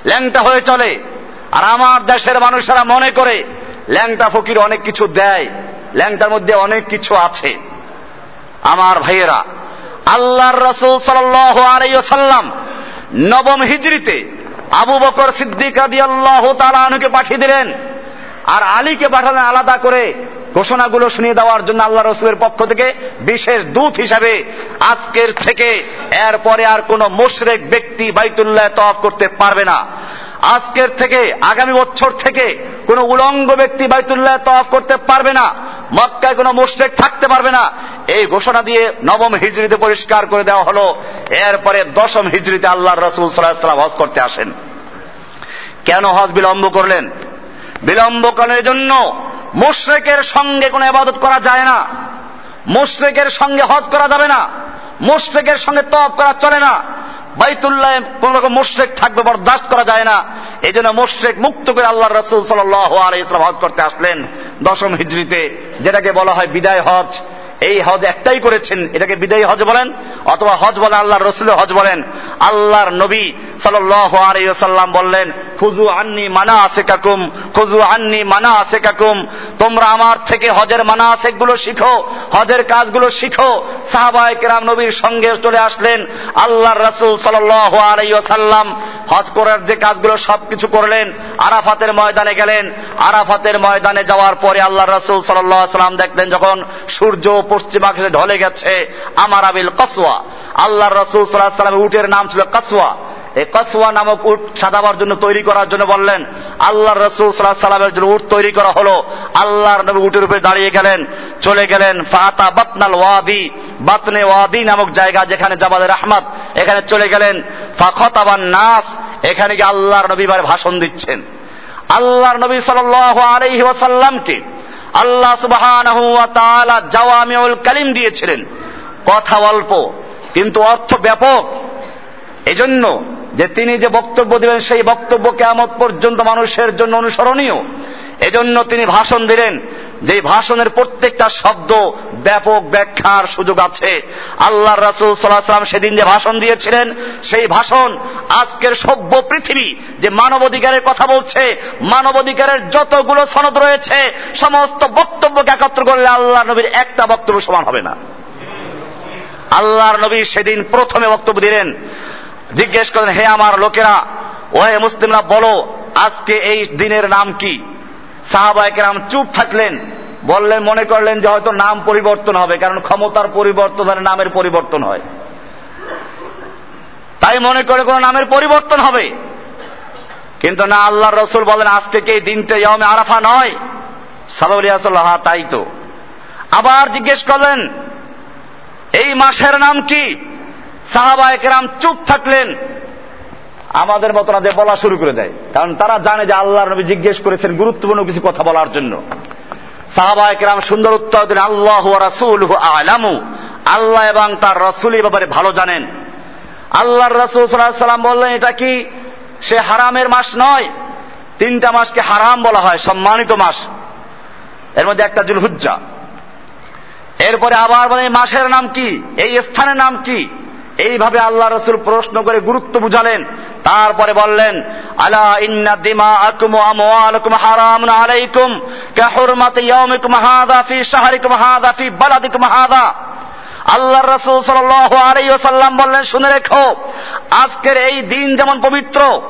ল্যাংটা হয়ে চলে। আর আমার দেশের মানুষেরা মনে করে, ল্যাংটা ফকির অনেক কিছু দেয়, ল্যাংটার মধ্যে অনেক কিছু আছে। আমার ভাইয়েরা, আল্লাহর রসুল সাল্লাম নবম হিজড়িতে আবু বকর সিদ্দিক আদি আল্লাহ তালানুকে পাঠিয়ে দিলেন আর আলীকে পাঠালেন আলাদা করে ঘোষণাগুলো শুনিয়ে দেওয়ার জন্য আল্লাহ রসুলের পক্ষ থেকে বিশেষ দূত হিসাবে আজকের থেকে এরপরে আর কোন মোশরেক ব্যক্তি বাইতুল্লাহ তফ করতে পারবে না। আজকের থেকে, আগামী বছর থেকে কোন উলঙ্গ ব্যক্তি বাইতুল্লাহ তফ করতে পারবে না। মক্কায় কোনো মুশরেক থাকতে পারবে না। এই ঘোষণা দিয়ে নবম হিজড়িতে পরিষ্কার করে দেওয়া হলো। এরপরে দশম হিজড়িতে আল্লাহ রসুল সাল্লাহ হজ করতে আসেন। কেন হজ বিলম্ব করলেন? বিলম্ব করার জন্য মুশ্রেকের সঙ্গে কোনো আবাদত করা যায় না। মুশ্রেকের সঙ্গে হজ করা যাবে না। মুশ্রেকের সঙ্গে তপ করা চলে না। বাইতুল্লাহ কোন রকম মোশেক থাকবে, বরদাস্ত করা যায় না। এই জন্য মোশেক মুক্ত করে আল্লাহ রসুল সাল্লাহ ইসলাম হজ করতে আসলেন দশম হিজড়িতে যেটাকে বলা হয় বিদায় হজ। এই হজ একটাই করেছেন, এটাকে বিদায়ী হজ বলেন, অথবা হজ বলেন আল্লাহর রসুল হজ বলেন। আল্লাহর নবী সাল্লাম বললেন খুজু আন্নি মানা আছে কাকুম খুজু আন্নি মানা আছে কাকুম তোমরা আমার থেকে হজের মানা আছে গুলো শিখো, হজের কাজগুলো শিখো। সাহাবাই কেরাম নবীর সঙ্গে চলে আসলেন। আল্লাহর রসুল সাল্লাম হজ করার যে কাজগুলো সবকিছু করলেন, আরাফাতের ময়দানে গেলেন। আরাফাতের ময়দানে যাওয়ার পরে আল্লাহ রসুল সাল্লাম দেখলেন যখন সূর্য পশ্চিম আকাশে ঢলে গেছে, আমার আবিল কসোয়া আল্লাহ রসুল সাল্লাহ সাল্লামের উটের নাম ছিল কাসওয়া। এই কসওয়া নামক উট সাজাবার জন্য তৈরি করার জন্য বললেন আল্লাহ রসুল সাল্লাহ সাল্লামের জন্য উট তৈরি করা হলো। আল্লাহর নবী উটের উপরে দাঁড়িয়ে গেলেন, চলে গেলেন ফাতা বাতনাল ওয়াদি, বাতনে ওয়াদি নামক জায়গা যেখানে জাবাদের আহমদ, এখানে চলে গেলেন। ফাখতাবান নাস, এখানে গিয়ে আল্লাহর নবীবার ভাষণ দিচ্ছেন। আল্লাহর নবী সাল আলহি ওয়াসাল্লামকে আল্লাহ সুবাহ জাওয়ামিউল কালিম দিয়েছিলেন। কথা অল্প, কিন্তু অর্থ ব্যাপক। এজন্য যে তিনি যে বক্তব্য দিবেন, সেই বক্তব্য কেমন পর্যন্ত মানুষের জন্য অনুসরণীয়। এজন্য তিনি ভাষণ দিলেন, যে ভাষণের প্রত্যেকটা শব্দ ব্যাপক ব্যাখ্যার সুযোগ আছে। আল্লাহ রাসুল সাল্লাহাম সেদিন যে ভাষণ দিয়েছিলেন, সেই ভাষণ আজকের সভ্য পৃথিবী যে মানবাধিকারের কথা বলছে, মানবাধিকারের যতগুলো সনদ রয়েছে, সমস্ত বক্তব্যকে একত্র করলে আল্লাহ নবীর একটা বক্তব্য সমান হবে না। আল্লাহর নবী সেদিন প্রথমে বক্তব্য দিলেন জিজ্ঞেস করেন, হে আমার লোকেরা ও হে মুসলিমরা, বলো, আজকে এই দিনের নাম কি? সাহাবাহিকেরাম চুপ থাকলেন, বললেন, মনে করলেন যে হয়তো নাম পরিবর্তন হবে, কারণ ক্ষমতার পরিবর্তন হলে নামের পরিবর্তন হয়। তাই মনে করে কোন নামের পরিবর্তন হবে। কিন্তু না আল্লাহ রসুল বলেন, আজকে কি এই দিনটা ইয়মে আরাফা নয়? সাল্লাহ তাই তো। আবার জিজ্ঞেস করলেন, এই মাসের নাম কি? সাহাবাহিকেরাম চুপ থাকলেন। আমাদের মতো না যে বলা শুরু করে দেয়। কারণ তারা জানে যে আল্লাহ নবী জিজ্ঞেস করেছেন গুরুত্বপূর্ণ কিছু কথা বলার জন্য। সাহাবাহিকেরাম সুন্দর উত্তর দিন আল্লাহ রাসুল আলামু। আল্লাহ এবং তার রসুল এই ব্যাপারে ভালো জানেন। আল্লাহর রসুল সাল্লাম বললেন, এটা কি সে হারামের মাস নয়? তিনটা মাসকে হারাম বলা হয়, সম্মানিত মাস। এর মধ্যে একটা জুলহুজ্জা। এরপরে আবার বলে মাসের নাম কি? এই স্থানের নাম কি? এইভাবে আল্লাহ রসুল প্রশ্ন করে গুরুত্ব বুঝালেন। তারপরে বললেন, আলা ইন্না দিমা আকুম আমওয়ালাকুম হারামুন আলাইকুম। কাহুরমাতি ইয়াউমিকুম হাযা, ফি শাহরিকুম হাযা, ফি বালাদিকুম হাযা। আল্লাহ রসুল সাল্লাল্লাহু আলাইহি ওয়াসাল্লাম বললেন, শুনে রেখো, আজকের এই দিন যেমন পবিত্র,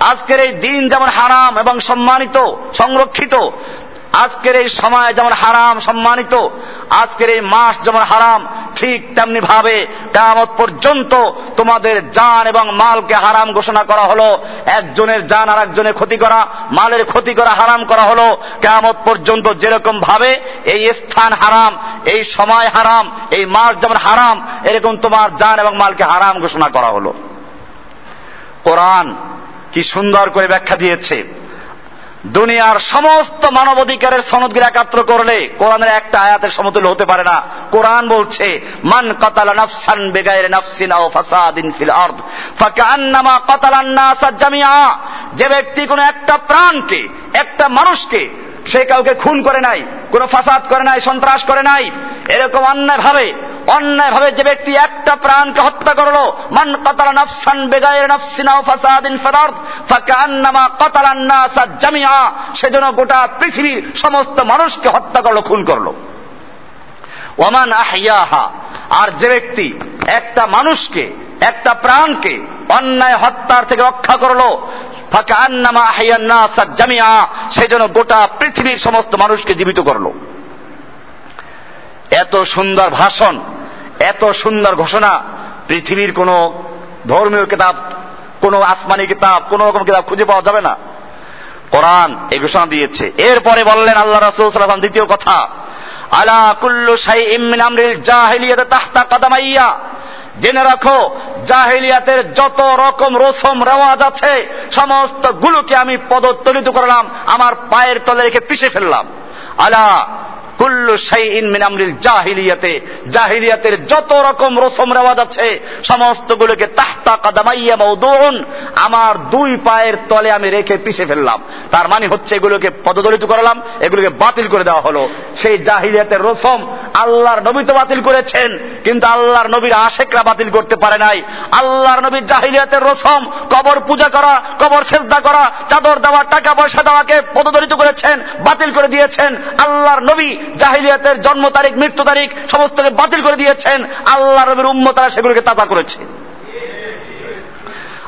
আজকের এই দিন যেমন হারাম এবং সম্মানিত, সংরক্ষিত আজকের এই সময় যেমন হারাম সম্মানিত, আজকের এই মাস যেমন হারাম, ঠিক তেমনি ভাবে কেমত পর্যন্ত তোমাদের জান এবং মালকে হারাম ঘোষণা করা হলো, একজনের জান আর একজনের ক্ষতি করা, মালের ক্ষতি করা হারাম করা হলো কেমত পর্যন্ত যেরকম ভাবে এই স্থান হারাম, এই সময় হারাম, এই মাস যেমন হারাম, এরকম তোমার জান এবং মালকে হারাম ঘোষণা করা হলো। কোরআন কি সুন্দর করে ব্যাখ্যা দিয়েছে। দুনিয়ার সমস্ত মানবাধিকারের সনদগুলো একাত্র করলে কোরআনের একটা আয়াতের সমতুল্য হতে পারে না। কোরআন বলছে, মান কাতালা নাফসান বেগায়ের নাফসিন আও ফাসাদিন ফিল আরদ ফাকান্নামা কাতালান যে ব্যক্তি কোনো একটা প্রাণকে, একটা মানুষকে সে কাউকে খুন করে নাই, কোনো ফাসাদ করে নাই, সন্ত্রাস করে নাই, এরকম অন্যায় ভাবে অন্যায় ভাবে যে ব্যক্তি একটা প্রাণকে হত্যা করল, মান কাতালা নাফসান বেগায়ের নাফসিনা ফাসাদিন ফিল আরদ ফাকান্নামা কাতালান নাস জামিআ সেজন্য গোটা পৃথিবীর সমস্ত মানুষকে হত্যা করল, খুন করল। ওমান আহিয়াহা আর যে ব্যক্তি একটা মানুষকে, একটা প্রাণকে অন্যায় হত্যার থেকে রক্ষা করল ফাঁকা আন্নামা আহিয়ান্না জামিয়া সেই জন্য গোটা পৃথিবীর সমস্ত মানুষকে জীবিত করল। এত সুন্দর ভাষণ, এত সুন্দর ঘোষণা, পৃথিবীর কোন ধর্মীয় কিতাব, কোন আসমানি কিতাব, কোন রকম কিতাব খুঁজে পাওয়া যাবে না। কোরআন এই ঘোষণা দিয়েছে। এরপরে বললেন আল্লাহ রাসূল সাল্লাল্লাহু দ্বিতীয় কথা, আলা কুল্লু শাইইম মিন আমরিল জাহিলিয়াত তাহতা কদামাইয়া। জেনে রাখো, জাহিলিয়াতের যত রকম রসম রেওয়াজ আছে, সমস্ত গুলোকে আমি পদত্তলিত করলাম, আমার পায়ের তলে রেখে পিষে ফেললাম। আলা কুল্লু শাইইন মিন আমরিল জাহিলিয়াতে। জাহিলিয়াতের যত রকম রসম রেওয়াজ আছে, সমস্তগুলোকে তাহতা কাদামাইয়া আমার দুই পায়ের তলে আমি রেখে পিষে ফেললাম। তার মানে হচ্ছে এগুলোকে পদদলিত করলাম, এগুলোকে বাতিল করে দেওয়া হলো। সেই জাহিলিয়াতের রসম আল্লাহর নবী তো বাতিল করেছেন, কিন্তু আল্লাহর নবীর আশেকরা বাতিল করতে পারে নাই। আল্লাহর নবীর জাহিলিয়াতের রসম, কবর পূজা করা, কবর সেজদা করা, চাদর দেওয়া, টাকা পয়সা দেওয়াকে পদদলিত করেছেন, বাতিল করে দিয়েছেন। আল্লাহর নবী জাহিলিয়াতের জন্ম তারিখ, মৃত্যু তারিখ সমস্তকে বাতিল করে দিয়েছেন। আল্লাহ রবের উম্ম তারা সেগুলোকে তাজা করেছে।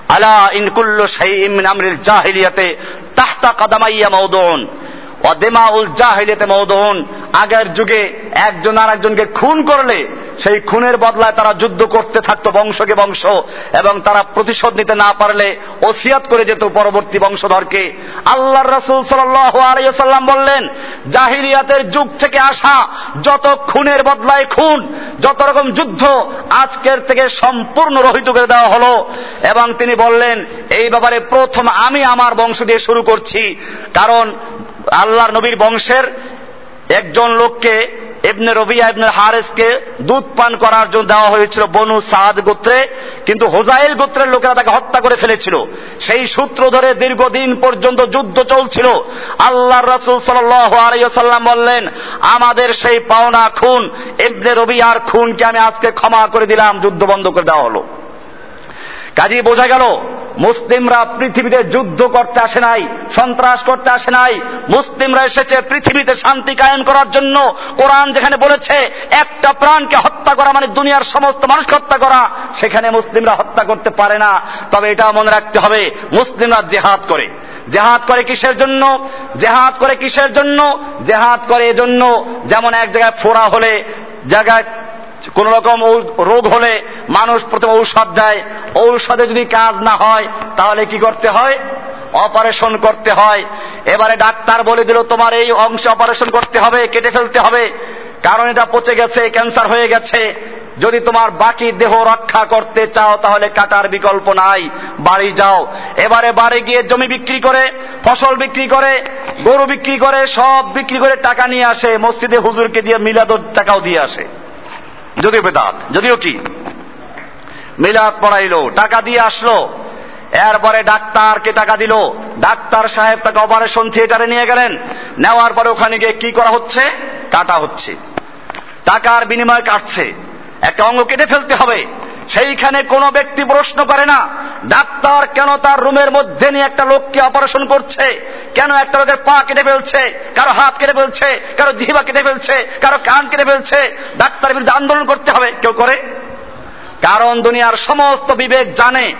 আলা ইনকুল্ল কুল্লু শাইইন আমরিল জাহিলিয়াতে তাহতা কাদামাইয়া মাউদুন ওয়া দিমাউল জাহিলিয়াতে মাউদুন আগের যুগে একজন আর একজনকে খুন করলে সেই খুনের বদলায় তারা যুদ্ধ করতে থাকতো বংশকে বংশ এবং তারা প্রতিশোধ নিতে না পারলে ওসিয়াত করে যেত পরবর্তী বংশধরকে। আল্লাহর রসুল সাল্লাম বললেন, জাহিলিয়াতের যুগ থেকে আসা যত খুনের বদলায় খুন, যত রকম যুদ্ধ আজকের থেকে সম্পূর্ণ রহিত করে দেওয়া হলো এবং তিনি বললেন, এই ব্যাপারে প্রথম আমি আমার বংশ দিয়ে শুরু করছি। কারণ আল্লাহর নবীর বংশের একজন লোককে, ইবনে রবিয়া, ইবনে হারেসকে দুধ পান করার জন্য দেওয়া হয়েছিল বনু সাদ গোত্রে, কিন্তু হোজাইল গোত্রের লোকেরা তাকে হত্যা করে ফেলেছিল। সেই সূত্র ধরে দীর্ঘদিন পর্যন্ত যুদ্ধ চলছিল। আল্লাহ রসুল সাল্লাম বললেন, আমাদের সেই পাওনা খুন, ইবনে রবিয়ার খুনকে আমি আজকে ক্ষমা করে দিলাম, যুদ্ধ বন্ধ করে দেওয়া হলো। কাজী বোঝা গেল মুসলিমরা পৃথিবীতে যুদ্ধ করতে আসে নাই, সন্ত্রাস করতে আসে নাই। মুসলিমরা এসেছে পৃথিবীতে শান্তি কায়েম করার জন্য। কোরআন যেখানে বলেছে, একটা প্রাণকে হত্যা করা মানে দুনিয়ার সমস্ত মানুষকে হত্যা করা। সেখানে মুসলিমরা হত্যা করতে পারে না। তবে এটা মনে রাখতে হবে, মুসলিমরা জেহাদ করে। জেহাদ করে কিসের জন্য? জেহাদ করে কিসের জন্য? জেহাদ করে এজন্য। যেমন এক জায়গায় ফোড়া হলে, জায়গায় কোন রকম রোগ হলে মানুষ প্রথমে ঔষধ দেয়। ঔষধে যদি কাজ না হয়, তাহলে কি করতে হয়? অপারেশন করতে হয়। এবারে ডাক্তার বলে দিল, তোমার এই অংশে অপারেশন করতে হবে, কেটে ফেলতে হবে। কারণ এটা পচে গেছে, ক্যান্সার হয়ে গেছে। যদি তোমার বাকি দেহ রক্ষা করতে চাও, তাহলে কাটার বিকল্প নাই। বাড়ি যাও। এবারে বাড়ি গিয়ে জমি বিক্রি করে, ফসল বিক্রি করে, গরু বিক্রি করে, সব বিক্রি করে টাকা নিয়ে আসে। মসজিদে হুজুরকে দিয়ে মিলাদ টাকাও দিয়ে আসে। যদিও বেদাত, যদিও কি? মিলাদ পড়াইলো, টাকা দিয়ে আসলো। এরপরে ডাক্তারকে টাকা দিল। ডাক্তার সাহেব তাকে অপারেশন থিয়েটারে নিয়ে গেলেন। নেওয়ার পরে ওখানে গিয়ে কি করা হচ্ছে? কাটা হচ্ছে। টাকার বিনিময়ে কাটছে। একটা অঙ্গ কেটে ফেলতে হবে। সেইখানে কোনো ব্যক্তি প্রশ্ন করে না, ডাক্তার কেন তার রুমের মধ্যে নিয়ে একটা লোককে অপারেশন করছে? কেন একটা লোকের পা কেটে ফেলছে? কারও হাত কেটে ফেলছে? কারও জিহ্বা কেটে ফেলছে? কারও কান কেটে ফেলছে? ডাক্তারের বিরুদ্ধে আন্দোলন করতে হবে, কেউ করে? কারণ দুনিয়ার সমস্ত বিবেক জানে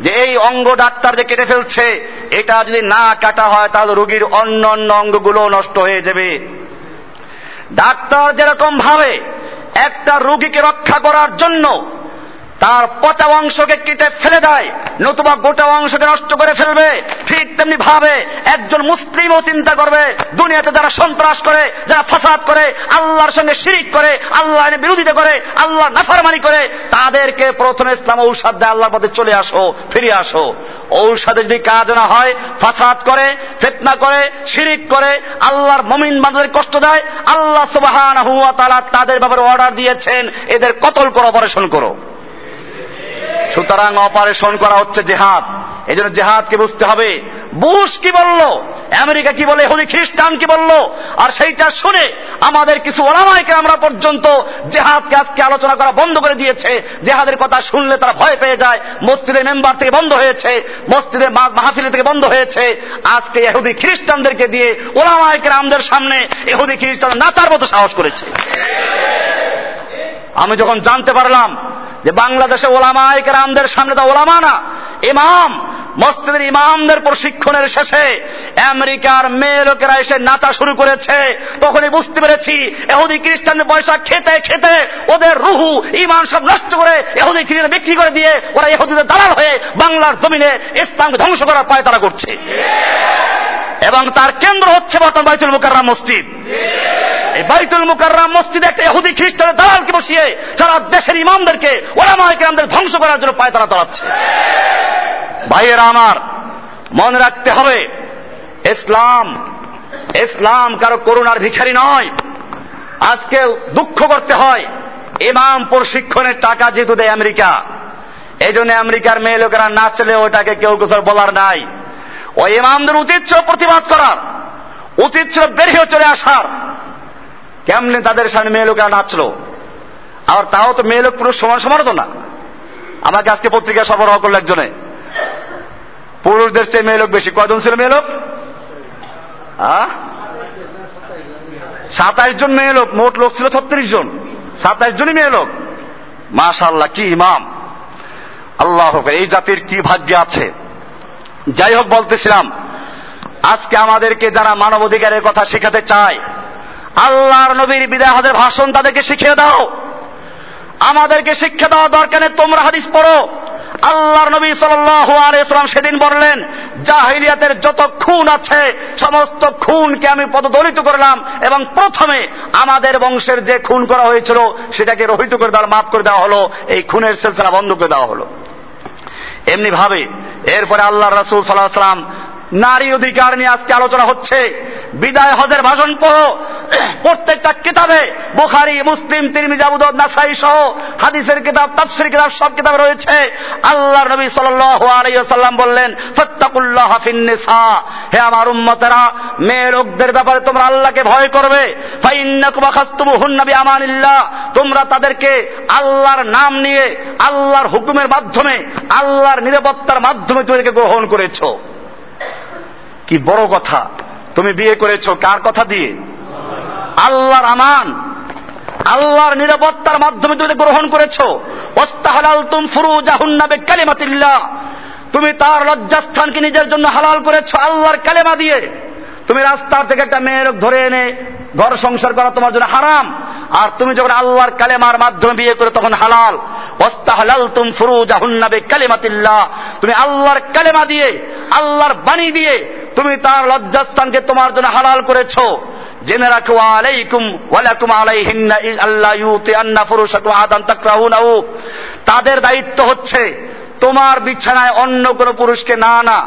যে এই অঙ্গ ডাক্তার যে কেটে ফেলছে, এটা যদি না কাটা হয়, তাহলে রোগীর অন্য অন্য অঙ্গগুলো নষ্ট হয়ে যাবে। ডাক্তার যেরকম ভাবে একটা রোগীকে রক্ষা করার জন্য তার পচা অংশকে কেটে ফেলে দেয়। নতুবা গোটা অংশকে নষ্ট করে ফেলবে। ঠিক তেমনি ভাবে একজন মুসলিমও চিন্তা করবে। দুনিয়াতে যারা সন্ত্রাস করে, যারা ফাসাদ করে, আল্লাহর সঙ্গে শিরিক করে, আল্লাহ বিরোধিতা করে, আল্লাহ নাফারমানি করে, তাদেরকে প্রথমে ইসলাম ঔষধ দেয়, আল্লাহর পথে চলে আসো, ফিরে আসো। ঔষধে যদি কাজ না হয়, ফাসাদ করে, ফেতনা করে, শিরিক করে, আল্লাহর মমিন বান্ধবের কষ্ট দেয়, আল্লাহ সুবাহ তাদের ব্যাপারে অর্ডার দিয়েছেন, এদের কতল করো, অপারেশন করো। সুতরাং অপারেশন করা হচ্ছে জেহাদ। এই জন্য জেহাদকে বুঝতে হবে? বুশ কি বলল? আমেরিকা কি বলে? হলি খ্রিস্টান কি বলল? আর সেইটা শুনে আমাদের কিছু ওলামাইকে আমরা পর্যন্ত জেহাদকে আজকে আলোচনা করা বন্ধ করে দিয়েছে। জেহাদের কথা শুনলে তারা ভয় পেয়ে যায়। মসজিদের মেম্বার থেকে বন্ধ হয়েছে। মসজিদের মাহফিল থেকে বন্ধ হয়েছে। আজকে এহুদি খ্রিস্টানদেরকে দিয়ে ওলামাইকে আমাদের সামনে এহুদি খ্রিস্টান নাচার মতো সাহস করেছে। আমি যখন জানতে পারলাম যে বাংলাদেশে ওলামায় কেরামদের সামনে তো ওলামা না, ইমাম, মসজিদের ইমামদের প্রশিক্ষণের শেষে আমেরিকার মেয়ে লোকেরা এসে নাচা শুরু করেছে। তখনই বুঝতে পেরেছি, এহুদি খ্রিস্টানদের পয়সা খেতে খেতে ওদের রুহু, ইমান সব নষ্ট করে এহুদি খ্রিস্টান বিক্রি করে দিয়ে ওরা এহুদিদের দালাল হয়ে বাংলার জমিনে ইসলামকে ধ্বংস করার পায় তারা করছে। এবং তার কেন্দ্র হচ্ছে বর্তমান বাইতুল মুকাররাম মসজিদ। এই বাইতুল মুকাররাম মসজিদে একটা ইহুদি খ্রিস্টানের দালালকে বসিয়ে সারা দেশের ইমামদেরকে ওলামাকে আমাদের ধ্বংস করার জন্য পায় তারা চালাচ্ছে। ভাইয়েরা আমার, মনে রাখতে হবে, ইসলাম ইসলাম কারও করুণার ভিখারি নয়। আজকে দুঃখ করতে হয়, ইমাম প্রশিক্ষণের টাকা যেহেতু দেয় আমেরিকা এই জন্য আমেরিকার মেয়ে লোকেরা না চলে ওটাকে কেউ কিছু বলার নাই। ওই ইমামদের উচিত ছিল প্রতিবাদ করার, উচিত ছিল বেরিয়ে চলে আসার। কেমনে তাদের সামনে মেয়ে লোকেরা নাচলো? আর তাও তো মেয়ে লোক পুরুষ সমান সমান তো না। আমাকে আজকে পত্রিকা সরবরাহ করল একজনে। পুরুষদের চেয়ে মেয়ে লোক বেশি। কয়জন ছিল মেয়ে লোক? সাতাইশ জন মেয়ে লোক, মোট লোক ছিল ছত্রিশ জন। সাতাইশ জনই মেয়ে লোক। মাশাল্লাহ কি ইমাম। আল্লাহ এই জাতির কি ভাগ্য আছে? যাই হোক বলতেছিলাম, আজকে আমাদেরকে যারা মানবাধিকারের কথা শেখাতে চায়, আল্লাহর নবীর বিদায় ভাষণ তাদেরকে শিখিয়ে দাও। আমাদেরকে শিক্ষা দেওয়া দরকার নেই, তোমরা হাদিস পড়ো। আল্লাহর নবী সাল্লাম সেদিন বললেন, জাহিলিয়াতের যত খুন আছে, সমস্ত খুনকে আমি পদদলিত করলাম এবং প্রথমে আমাদের বংশের যে খুন করা হয়েছিল, সেটাকে রহিত করে দেওয়া, মাফ করে দেওয়া হলো। এই খুনের সিলসিলা বন্ধ করে দেওয়া হলো। এমনি ভাবে এরপরে আল্লাহ রাসুল সাল্লাহ সাল্লাম নারী অধিকার নিয়ে আজকে আলোচনা হচ্ছে। বিদায় হজের ভাষণ পড়ো। প্রত্যেকটা কিতাবে বুখারি, মুসলিম, তিরমিজি নাসাই সহ হাদিসের কিতাব, তাফসীর কিতাব, সব কিতাবে রয়েছে। আল্লাহর নবী ওয়াসাল্লাম বললেন, ফাত্তাকুল্লাহ ফিন নিসা হে আমার উম্মতেরা, মেয়ে লোকদের ব্যাপারে তোমরা আল্লাহকে ভয় করবে। আখাসতুমুহুন্না বিআমানিল্লাহ, তোমরা তাদেরকে আল্লাহর নাম নিয়ে, আল্লাহর হুকুমের মাধ্যমে, আল্লাহর নিরাপত্তার মাধ্যমে তোমাদেরকে গ্রহণ করেছ। কি বড় কথা? তুমি বিয়ে করেছ কার কথা দিয়ে? আল্লাহর আমান। আল্লাহর নিরাপত্তার মাধ্যমে তুমি গ্রহণ করেছ। ওস্তাহালাল তুম ফুরু জাহুন্নাবে কালিমাতিল্লাহ তুমি তার লজ্জাস্থানকে নিজের জন্য হালাল করেছ আল্লাহর কালেমা দিয়ে। তুমি রাস্তার থেকে একটা মেয়ের ধরে এনে ঘর সংসার করা তোমার জন্য হারাম। আর তুমি যখন আল্লাহর কালেমার মাধ্যমে বিয়ে করে তখন হালাল। তুমি আল্লাহর কালেমা দিয়ে, আল্লাহর বাণী দিয়ে তুমি তার লজ্জাস্থানকে তোমার জন্য হালাল করেছ। জেনে রাখো, আলাইকুম ওয়ালাকুম আলাইহিন্না আন্না আদান তাদের দায়িত্ব হচ্ছে তোমার বিছানায় অন্য কোন পুরুষকে না না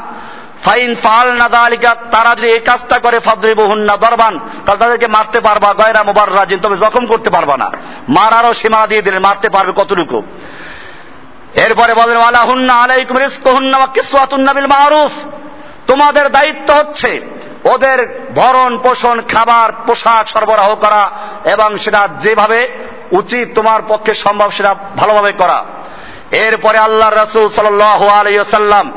ফাইন ফাল না দালিকা, তারা যদি এই কাজটা করে ফাদরি বহুন্না দরবান, তাহলে তাদেরকে মারতে পারবা, গয়রা মোবার তবে জখম করতে পারবা না। মারারও সীমা দিয়ে দিলেন, মারতে পারবে কতটুকু? এরপরে বলেন ওয়ালা হুন্না আলাইকুম রিজকুহুন্না ওয়া কিসওয়াতুন্না বিল মারুফ। তোমাদের দায়িত্ব হচ্ছে ওদের ভরণ পোষণ, খাবার, পোশাক সরবরাহ করা এবং সেটা যেভাবে উচিত তোমার পক্ষে সম্ভব সেটা ভালোভাবে করা। এরপরে আল্লাহ রসুল সাল্লাম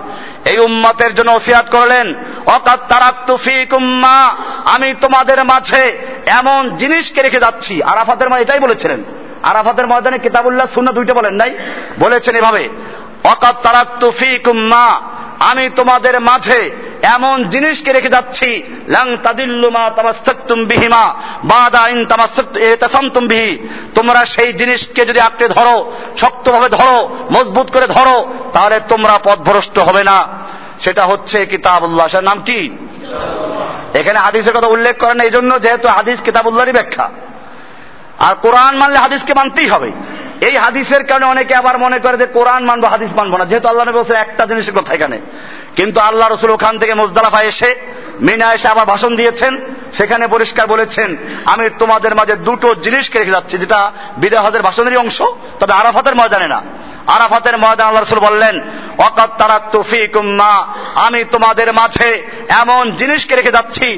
এই উম্মতের জন্য ওসিয়াত করলেন অকাত তারাক্তুফিকুম্মা আমি তোমাদের মাঝে এমন জিনিসকে রেখে যাচ্ছি। আরাফাতের মা এটাই বলেছিলেন। আরাফাতের ময়দানে কিতাবুল্লাহ শূন্য দুইটা বলেন নাই? বলেছেন এভাবে অকাত তারাক্তুফিকুম্মা আমি তোমাদের মাঝে এমন জিনিসকে রেখে যাচ্ছি, লং তাদিল্লুমা তামাস্তাকতুম বিহিমা, বাদা ইন তামাস্তাকতুম বিহি। তোমরা সেই জিনিসকে যদি আঁকড়ে ধরো, শক্তভাবে ধরো, মজবুত করে ধরো, তাহলে তোমরা পথভ্রষ্ট হবে না। সেটা হচ্ছে কিতাবুল্লাহ। সেটার নাম কি? এখানে হাদিসের কথা উল্লেখ করেন এই জন্য যেহেতু হাদিস কিতাবুল্লাহরই ব্যাখ্যা। আর কোরআন মানলে হাদিসকে মানতেই হবে। এই হাদিসের কারণে অনেকে আবার মনে করে যে কোরআন মানবো, হাদিস মানবো না। যেহেতু আল্লাহ নবী একটা জিনিসের কথা এখানে। কিন্তু আল্লাহ রসুল ওখান থেকে মুজদালাফা এসে মিনা এসে আবার ভাষণ দিয়েছেন। সেখানে পরিষ্কার বলেছেন, আমি তোমাদের মাঝে দুটো জিনিসকে রেখে যাচ্ছি, যেটা হজের ভাষণেরই অংশ, তবে আরাফাতের ময়দানে না। আরাফাতের ময়দান আল্লাহ রসুল বললেন অকাত তারাক তুফিকুম্মা আমি তোমাদের মাঝে এমন জিনিসকে রেখে যাচ্ছি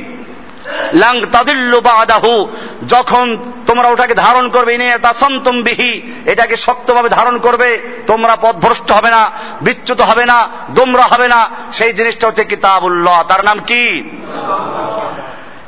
লাং বাদাহু, যখন তোমরা ওটাকে ধারণ করবে, ইনে তাসন্তম বিহি, এটাকে শক্তভাবে ধারণ করবে, তোমরা পথভ্রষ্ট হবে না, বিচ্যুত হবে না দোমরা হবে না, সেই জিনিসটা হচ্ছে কিতাবুল্লাহ। তার নাম কি?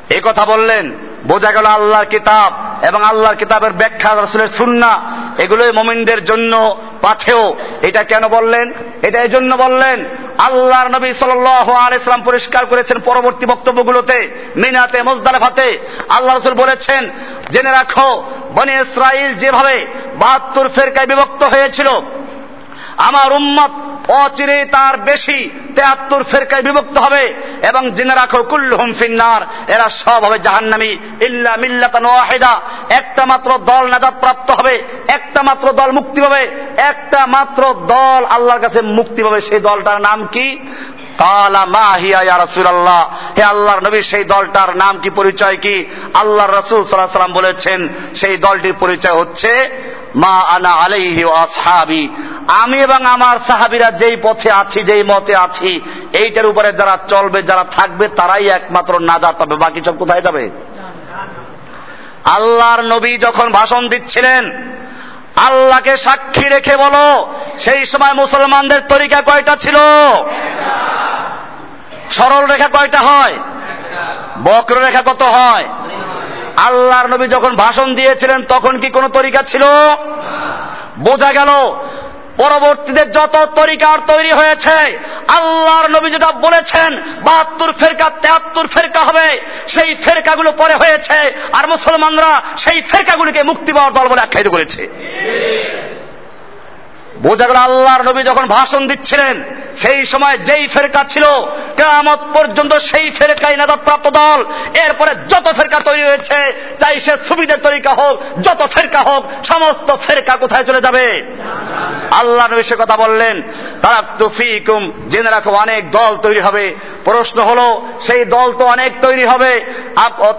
এ কথা বললেন। বোঝা গেল আল্লাহর কিতাব এবং আল্লাহর কিতাবের ব্যাখ্যা রসুলের সুন্না এগুলোই মমিনদের জন্য পাথেও এটা কেন বললেন? এটা এই জন্য বললেন, আল্লাহর নবী সাল ইসলাম পরিষ্কার করেছেন পরবর্তী বক্তব্যগুলোতে, মিনাতে, মোজদালেফাতে। আল্লাহ রসুল বলেছেন, জেনে রাখো, বনে ইসরাইল যেভাবে বাহাত্তর ফেরকায় বিভক্ত হয়েছিল, আমার উম্মত অচিরে তার বেশি তেহাত্তর ফেরকায় বিভক্ত হবে এবং জেনে রাখো, কুল্লুহুম ফিন্নার, এরা সব হবে জাহান্নামি। ইল্লা মিল্লাতান ওয়াহিদা। একটা মাত্র দল নাজাত প্রাপ্ত হবে, একটা মাত্র দল মুক্তি পাবে, একটা মাত্র দল আল্লাহর কাছে মুক্তি পাবে। সেই দলটার নাম কি? কালা মা হিয়া ইয়া রাসূলুল্লাহ। হে আল্লাহর নবী, সেই দলটার নাম কি, পরিচয় কি? আল্লাহর রাসূল সাল্লাল্লাহু আলাইহি বলেছেন, সেই দলটির পরিচয় হচ্ছে মা আনা আলাইহি আসহাবি। আমি এবং আমার সাহাবিরা যেই পথে আছি, যেই মতে আছি, এইটার উপরে যারা চলবে, যারা থাকবে, তারাই একমাত্র নাজাত পাবে। বাকি সব কোথায় যাবে? আল্লাহর নবী যখন ভাষণ দিচ্ছিলেন, আল্লাহকে সাক্ষী রেখে বলো, সেই সময় মুসলমানদের তরিকা কয়টা ছিল? সরল রেখা কয়টা হয়? বক্র রেখা কত হয়? আল্লাহর নবী যখন ভাষণ দিয়েছিলেন, তখন কি কোন তরিকা ছিল? বোঝা গেল, পরবর্তীতে যত তরিকার তৈরি হয়েছে, আল্লাহর নবী যেটা বলেছেন, বাহাত্তর ফেরকা তেহাত্তর ফেরকা হবে, সেই ফেরকাগুলো পরে হয়েছে, আর মুসলমানরা সেই ফেরকাগুলিকে মুক্তি পাওয়ার দল বলে আখ্যায়িত করেছে। বোঝা গেল, আল্লাহর নবী যখন ভাষণ দিচ্ছিলেন সেই সময় যেই ফেরকা ছিল, কেয়ামত পর্যন্ত সেই ফেরকাই নাজাদ প্রাপ্ত দল। এরপরে যত ফেরকা তৈরি হয়েছে, চাই সে সুবিধের তরিকা হোক, যত ফেরকা হোক, সমস্ত ফেরকা কোথায় চলে যাবে? আল্লাহ নবী সে কথা বললেন তারা তুফিকুম জেনে রাখো অনেক দল তৈরি হবে। প্রশ্ন হলো, সেই দল তো অনেক তৈরি হবে।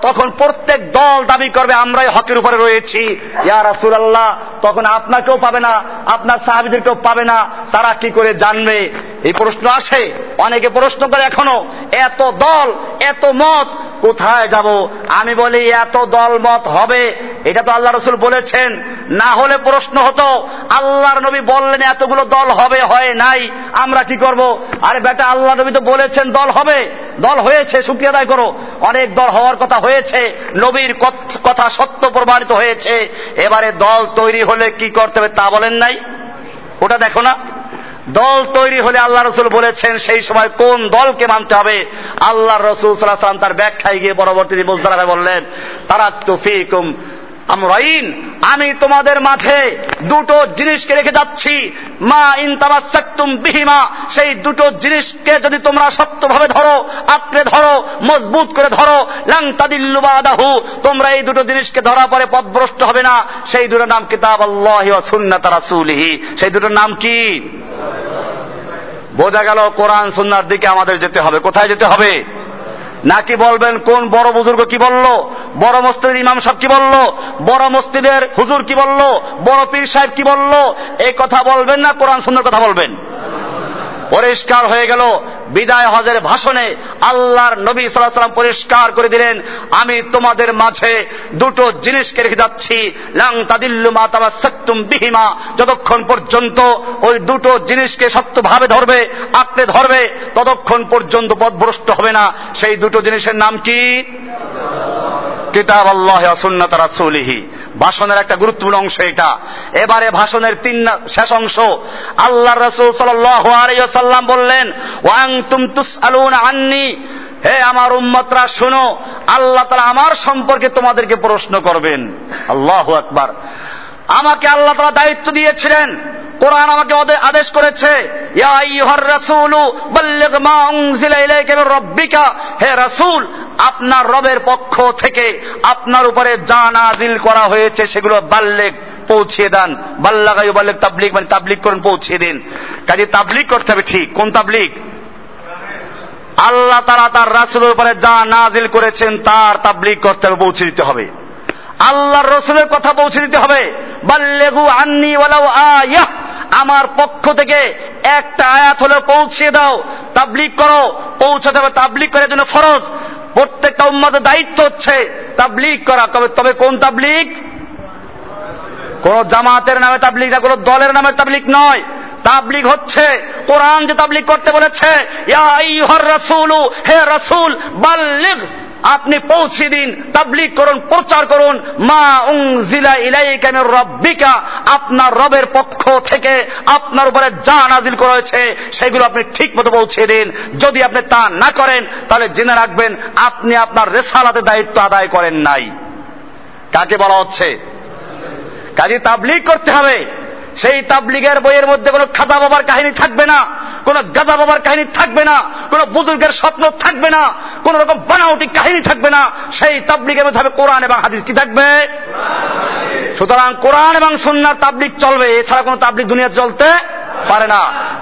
তখন প্রত্যেক দল দাবি করবে, আমরাই হকের উপরে রয়েছি। ইয়া রাসূল আল্লাহ তখন আপনাকেও পাবে না, আপনার সাহাবিদেরকেও পাবে না। তারা কি করে জানবে? এই প্রশ্ন আসে? অনেকে প্রশ্ন করে এখনও, এত দল, এত মত, কোথায় যাব? আমি বলি, এত দল মত হবে। এটা তো আল্লাহ রসুল বলেছেন। না হলে প্রশ্ন হতো, আল্লাহর নবী বললেন এতগুলো দল হবে, হয় নাই, আমরা কি করব? আরে বেটা আল্লাহ নবী তো বলেছেন দল হবে, দল হয়েছে, শুক্রিয়া আদায় করো। অনেক দল হওয়ার কথা হয়েছে, নবীর কথা সত্য প্রমাণিত হয়েছে। এবারে দল তৈরি হলে কি করতে হবে তা বলেন নাই? ওটা দেখো না। দল তৈরি হলে আল্লাহ রসুল বলেছেন, সেই সময় কোন দলকে মানতে হবে? আল্লাহ রসুল সাল্লাহ সাল্লাম তার ব্যাখ্যায় গিয়ে পরবর্তী বলতে বললেন তারা তুফিকুম আমরাইন, আমি তোমাদের মাঝে দুটো জিনিসকে রেখে যাচ্ছি। মা ইনতামাসাক্তুম বিহিমা, সেই দুটো জিনিসকে যদি তোমরা শক্তভাবে ধরো, আঁকড়ে ধরো, মজবুত করে ধরো, লাং তাদিল্লু বাদাহু, তোমরা এই দুটো জিনিসকে ধরা পরে পথভ্রষ্ট হবে না। সেই দুটো নাম কিতাব আল্লাহ সুন্নাত রাসূলিহি। সেই দুটোর নাম কি? বোঝা গেল কোরআন সুন্নার দিকে আমাদের যেতে হবে। কোথায় যেতে হবে? নাকি বলবেন, কোন বড় বুজুর্গ কি বলল? বড় মসজিদের ইমাম সাহেব কি বলল? বড় মসজিদের হুজুর কি বলল? বড় পীর সাহেব কি বলল? এই কথা বলবেন না, কোরআন সুন্দর কথা বলবেন? পরিষ্কার হয়ে গেল। বিদায় হজের ভাষণে আল্লাহর নবী সাল্লাহ সাল্লাম পরিষ্কার করে দিলেন, আমি তোমাদের মাঝে দুটো জিনিসকে রেখে যাচ্ছি। লাং তাদিল্লু মা তামাসাক্তুম বিহিমা, যতক্ষণ পর্যন্ত ওই দুটো জিনিসকে শক্তভাবে ধরবে, আঁকড়ে ধরবে, ততক্ষণ পর্যন্ত পথভ্রষ্ট হবে না। সেই দুটো জিনিসের নাম কি? কিতাব আল্লাহ সুন্নাত রাসূলিহি। ভাষণের একটা গুরুত্বপূর্ণ অংশ এটা। এবারে ভাষণের তিন শেষ অংশ। আল্লাহ রসুল সাল্লাম বললেন, ওয়াং তুম তুস আলুন আন্নি। হে আমার উম্মতরা, শুনো, আল্লাহ তালা আমার সম্পর্কে তোমাদেরকে প্রশ্ন করবেন। আল্লাহ আকবার। আমাকে আল্লাহ তালা দায়িত্ব দিয়েছিলেন। কোরআন আমাকে আদেশ করেছে হে রাসূল, আপনার রবের পক্ষ থেকে আপনার উপরে যা নাজিল করা হয়েছে সেগুলো বাল্লেগ, পৌঁছিয়ে দেন। বাল্লাগায়ু বাল্লেগ তাবলিগ মানে তাবলিগ করুন, পৌঁছিয়ে দিন। কাজে তাবলিগ করতে হবে ঠিক। কোন তাবলিক আল্লাহ তারা তার রাসূলের উপরে যা নাজিল করেছেন তার তাবলিগ করতে হবে, পৌঁছে দিতে হবে। আল্লাহর রসুলের কথা পৌঁছে দিতে হবে। বাল্লেগু আন্নি ওয়ালাউ আয়াহ আমার পক্ষ থেকে একটা আয়াত হলে পৌঁছিয়ে দাও তাবলিক করো, পৌঁছাতে হবে। তাবলিক করার জন্য ফরজ। প্রত্যেকটা উম্মাদের দায়িত্ব হচ্ছে তাবলিক করা। তবে তবে কোন তাবলিক কোন জামাতের নামে তাবলিগ না, কোন দলের নামে তাবলিক নয়। তাবলিগ হচ্ছে, কোরআন যে তাবলিগ করতে বলেছে হে রাসূল, বাল্লিগ আপনি পৌঁছে দিন, তাবলিগ করুন, প্রচার করুন। মা উনজিলা ইলাইকা মির রাব্বিকা, আপনার রবের পক্ষ থেকে আপনার উপরে যা নাজিল করা হয়েছে, সেগুলো আপনি ঠিক মতো পৌঁছে দিন। যদি আপনি তা না করেন, তাহলে জেনে রাখবেন, আপনি আপনার রেসালাতে দায়িত্ব আদায় করেন নাই। কাকে বলা হচ্ছে? কাজে তাবলিগ করতে হবে। সেই তাবলিগের বইয়ের মধ্যে কোনো খাদা বাবার কাহিনী থাকবে না, কোন গাদা বাবার কাহিনী থাকবে না, কোন বুজুর্গের স্বপ্ন থাকবে না, কোন রকম বানাউটি কাহিনী থাকবে না, সেই তাবলিগের মধ্যে হবে কোরআন এবং হাদিস। কি থাকবে? সুতরাং কোরআন এবং সুন্নার তাবলিগ চলবে, এছাড়া কোন তাবলিগ দুনিয়া চলতে পারে না।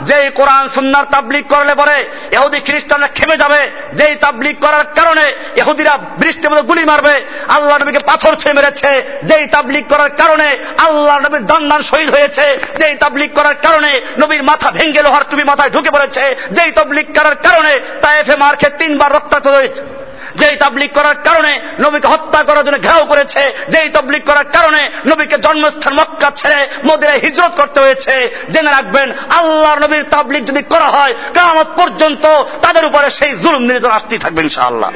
যেই কোরআন, সুন্নার তাবলিগ করলে পরে এহুদি খ্রিস্টানরা খেপে যাবে, যেই তাবলিগ করার কারণে এহুদিরা বৃষ্টির মতো গুলি মারবে, আল্লাহ নবীকে পাথর ছুঁয়ে মেরেছে, যেই তাবলিক করার কারণে আল্লাহ নবীর দান শহীদ হয়েছে, যেই তাবলিক করার কারণে নবীর মাথা ভেঙ্গে লোহার টুপি মাথায় ঢুকে পড়েছে, যেই তাবলিক করার কারণে তাইফে মার খেয়ে তিনবার রক্তাক্ত হয়েছে। যেই তাবলিক করার কারণে নবীকে হত্যা করার জন্য ঘেরাও করেছে, যেই তাবলিগ করার কারণে নবীকে জন্মস্থান মক্কা ছেড়ে মদিরায় হিজরত করতে হয়েছে, জেনে রাখবেন, আল্লাহর নবীর তাবলিক যদি করা হয় কামত পর্যন্ত তাদের উপরে সেই জুলুম নির্যাতন আসতেই থাকবে ইনশাআল্লাহ।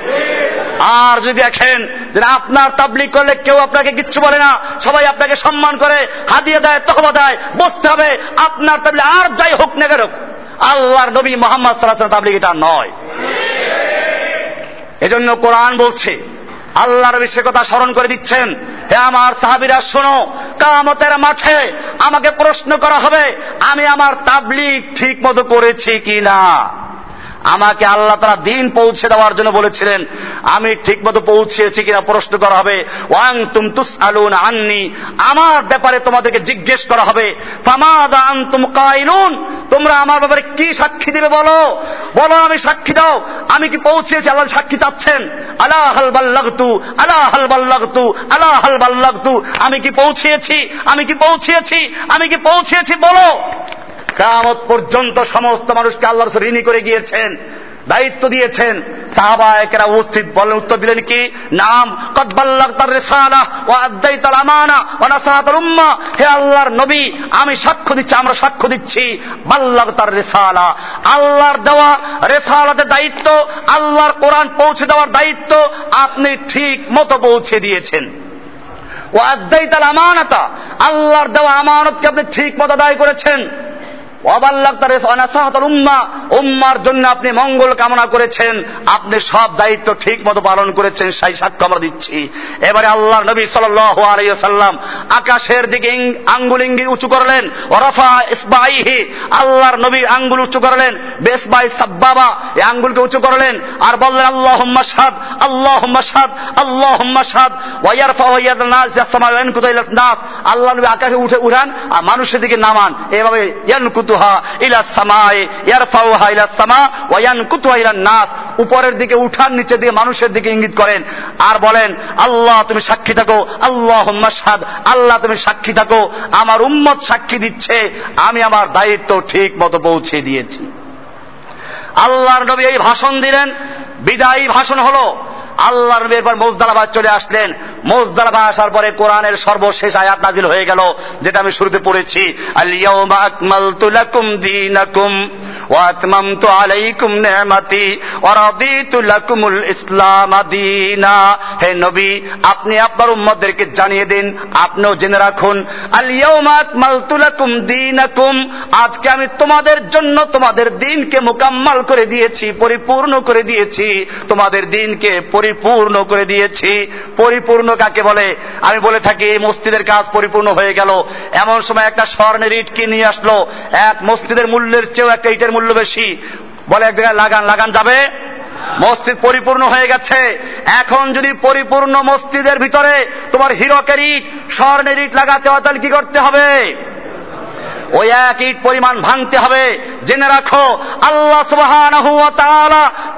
আর যদি দেখেন যে আপনার তাবলিক করলে কেউ আপনাকে কিচ্ছু বলে না, সবাই আপনাকে সম্মান করে, হাদিয়ে দেয়, তহবা দেয়, বসতে হবে, আপনার তাবলিগ আর যাই হোক না কেন, আল্লাহর নবী মোহাম্মদ সাল্লাহ তাবলিগ এটা নয়। এজন্য কোরআন বলছে, আল্লাহর নবী কথা স্মরণ করে দিচ্ছেন। হে আমার সাহাবিরা, শোনো কামতের মাঠে আমাকে প্রশ্ন করা হবে, আমি আমার তাবলিগ ঠিক মতো করেছি কিনা? আমাকে আল্লাহ তারা দিন পৌঁছে দেওয়ার জন্য বলেছিলেন, আমি ঠিক মতো পৌঁছেছি কিনা প্রশ্ন করা হবে। ওয়াং তুম তুস আলুন আননি, আমার ব্যাপারে তোমাদেরকে জিজ্ঞেস করা হবে। ফামাদা আনতুম কাইলুন, তোমরা আমার ব্যাপারে কি সাক্ষী দেবে বলো? বলো আমি সাক্ষী দাও। আমি কি পৌঁছেছি? আল্লাহ সাক্ষী চাচ্ছেন। আলা হাল বাল্লাগতু, আলা হাল বাল্লাগতু, আলা হাল বাল্লাগতু। আমি কি পৌঁছেছি? আমি কি পৌঁছেছি? আমি কি পৌঁছেছি? বলো। কামত পর্যন্ত সমস্ত মানুষকে আল্লাহ রসুল ঋণী করে গিয়েছেন, দায়িত্ব দিয়েছেন। সাহাবায়কেরা উপস্থিত বলেন উত্তর দিলেন কি? নাম হে আল্লাহর নবী, আমি সাক্ষ্য দিচ্ছি, আমরা সাক্ষ্য দিচ্ছি বাল্লাহ তার রেসালা। আল্লাহর দেওয়া রেসালাতের দায়িত্ব, আল্লাহর কোরআন পৌঁছে দেওয়ার দায়িত্ব আপনি ঠিক মতো পৌঁছে দিয়েছেন। ও আদাই তার আমানতা, আল্লাহর দেওয়া আমানতকে আপনি ঠিক মতো দায় করেছেন। উম্মার জন্য আপনি মঙ্গল কামনা করেছেন, আপনি সব দায়িত্ব ঠিক মতো পালন করেছেন, সেই সাক্ষ্য আমরা দিচ্ছি। এবারে আল্লাহ নবী সাল্লাম আকাশের দিকে আঙ্গুল ইঙ্গি উঁচু করলেন আল্লাহর নবী আঙ্গুল উঁচু করলেন, বেসবাই সাব্বাবা, এই আঙ্গুলকে উঁচু করলেন, আর বললেন আল্লাহ সাদ আল্লাহ সাদ আল্লাহ সাদ নাস। আল্লাহ নবী আকাশে উঠে উঠান, আর মানুষের দিকে নামান। এভাবে ইয়ানকুতু ইয়ানকুতুহা ইলা সামায়ে ইয়ারফাউহা ইলা সামা, ওয়া ইয়ানকুতুহা ইলা নাস। উপরের দিকে উঠান, নিচের দিকে মানুষের দিকে ইঙ্গিত করেন। আর বলেন, আল্লাহ তুমি সাক্ষী থাকো আল্লাহ সাদ আল্লাহ তুমি সাক্ষী থাকো, আমার উম্মত সাক্ষী দিচ্ছে, আমি আমার দায়িত্ব ঠিক মতো পৌঁছে দিয়েছি। আল্লাহর নবী এই ভাষণ দিলেন, বিদায়ী ভাষণ হলো। আল্লাহ নবীর পর চলে আসলেন। মৌজদারাবাদ আসার পরে কোরআনের সর্বশেষ আয়াত নাজিল হয়ে গেল, যেটা আমি শুরুতে পড়েছি। আলিয়াউমা আকমালতু লাকুম দীনাকুম ওয়া আতমামতু আলাইকুম ওয়া লাকুমুল ইসলাম দীনা। হে নবী, আপনি আপনার উম্মতদেরকে জানিয়ে দিন, আপনিও জেনে রাখুন। আলিয়াউমা আকমালতু লাকুম দীনাকুম, আজকে আমি তোমাদের জন্য তোমাদের দিনকে মোকাম্মাল করে দিয়েছি, পরিপূর্ণ করে দিয়েছি। তোমাদের দিনকে পরি পরিপূর্ণ করে দিয়েছি। পরিপূর্ণ কাকে বলে? আমি বলে থাকি, এই মসজিদের কাজ পরিপূর্ণ হয়ে গেল। এমন সময় একটা স্বর্ণের ইট কি নিয়ে আসলো। এক মসজিদের মূল্যের চেয়েও একটা ইটের মূল্য বেশি। বলে এক জায়গায়, লাগান লাগান যাবে? মসজিদ পরিপূর্ণ হয়ে গেছে। এখন যদি পরিপূর্ণ মসজিদের ভিতরে তোমার হিরকের ইট, স্বর্ণের ইট লাগাতে হয়, তাহলে কি করতে হবে? ওই এক ইট পরিমাণ ভাঙতে হবে। জেনে রাখো, আল্লাহ সুবহান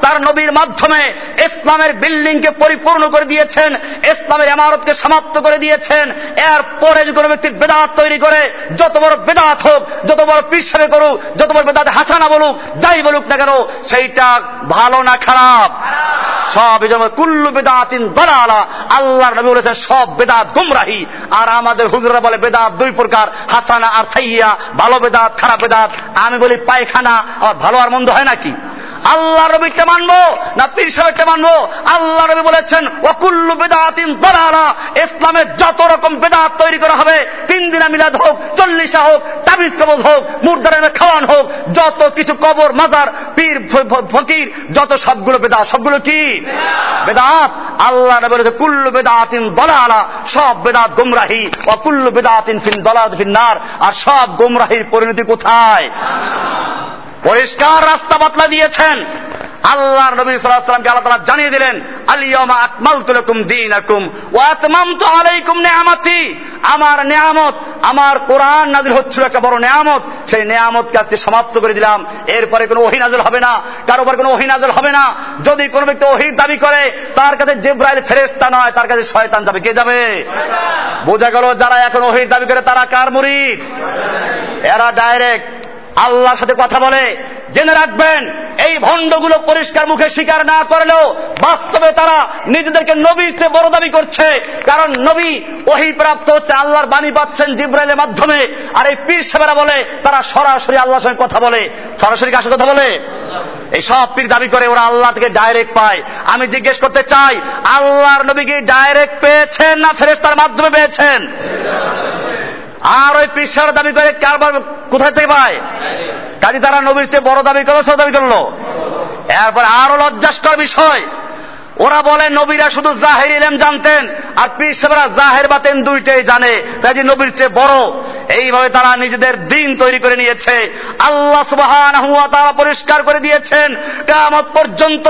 তার নবীর মাধ্যমে ইসলামের বিল্ডিংকে পরিপূর্ণ করে দিয়েছেন, ইসলামের ইমারতকে সমাপ্ত করে দিয়েছেন। এর পরে যে কোনো ব্যক্তি বেদাত তৈরি করে, যত বড় বেদাত হোক, যত বড় পিসাবে করুক, যত বড় বেদাত হাসানা বলুক, যাই বলুক না কেন, সেইটা ভালো না খারাপ। সব কুল্লু বেদাতিন দলালা। আল্লাহ নবী বলেছেন, সব বেদাত গুমরাহি। আর আমাদের হুজুরা বলে, বেদাত দুই প্রকার, হাসানা আর সাইয়া ভালো বেদাত খারাপ বেদাত আমি বলি পায়খানা আর ভালো আর মন্দ হয় নাকি? আল্লাহ রবিকে মানবো না পীর সাহেবকে মানবো? আল্লাহ রবি বলেছেন অকুল্লু বেদাতিন দলালা ইসলামের যত রকম বেদাত তৈরি করা হবে, তিন দিনা মিলাদ হোক, চল্লিশা হোক, তাবিজ কবজ হোক মুর্দারের খাওয়ান হোক, যত কিছু কবর, মাজার, পীর ফকির, যত সবগুলো বেদাত, সবগুলো কি? বেদাত। আল্লাহ নবী বলেছে, কুল্লু বেদাতিন দলালা সব বেদাত গুমরাহি। অকুল্লু বেদাতিন ফিন দলাদ ফিন্নার আর সব গুমরাহির পরিণতি কোথায়? পরিষ্কার রাস্তা বাতলা দিয়েছেন। আল্লাহ নবী সাল্লামকে আল্লাহ তালা জানিয়ে দিলেন আলিয়মা আকমাল তুলকুম দিন আকুম ও আতমাম তো আলাইকুম নেয়ামতি। আমার নেয়ামত, আমার কোরআন নাজিল হচ্ছিল একটা বড় নেয়ামত। সেই নেয়ামতকে আজকে সমাপ্ত করে দিলাম। এরপরে কোনো ওহি নাজল হবে না, কারও কারোবার কোনো ওহি নাজল হবে না। যদি কোনো ব্যক্তি ওহির দাবি করে, তার কাছে জেব্রাইল ফেরেস্তা নয়, তার কাছে শয়তান যাবে। কে যাবে? বোঝা গেল যারা এখন ওহির দাবি করে, তারা কার মুরিদ? এরা ডাইরেক্ট আল্লাহর সাথে কথা বলে, জেনে রাখবেন, এই ভণ্ডগুলো পরিষ্কার মুখে স্বীকার না করলেও বাস্তবে তারা নিজেদেরকে নবীর চেয়ে বড় দাবি করছে। কারণ নবী ওহি প্রাপ্ত হচ্ছে আল্লাহর বাণী পাচ্ছেন জিব্রাইলের মাধ্যমে। আর এই পীর সেবেরা বলে, তারা সরাসরি আল্লাহর সঙ্গে কথা বলে। সরাসরি কাছে কথা বলে? এই সব পীর দাবি করে ওরা আল্লাহ থেকে ডাইরেক্ট পায়। আমি জিজ্ঞেস করতে চাই, আল্লাহর নবী কি ডাইরেক্ট পেয়েছেন না ফেরেস্তার মাধ্যমে পেয়েছেন? আর ওই পিসার দাবি করে কারবার কোথায় থেকে পায়? কাজী তারা নবীর চেয়ে বড় দাবি করল সব দাবি করল। এরপর আরও লজ্জাস্কর বিষয়, ওরা বলে, নবীরা শুধু জাহের ইলেম জানতেন, আর পীর সাহেবরা জাহের বাতেন দুইটাই জানে। তাই নবীর চেয়ে বড় এইভাবে তারা নিজেদের দিন তৈরি করে নিয়েছে। আল্লাহ সুবাহ তারা পরিষ্কার করে দিয়েছেন কেমত পর্যন্ত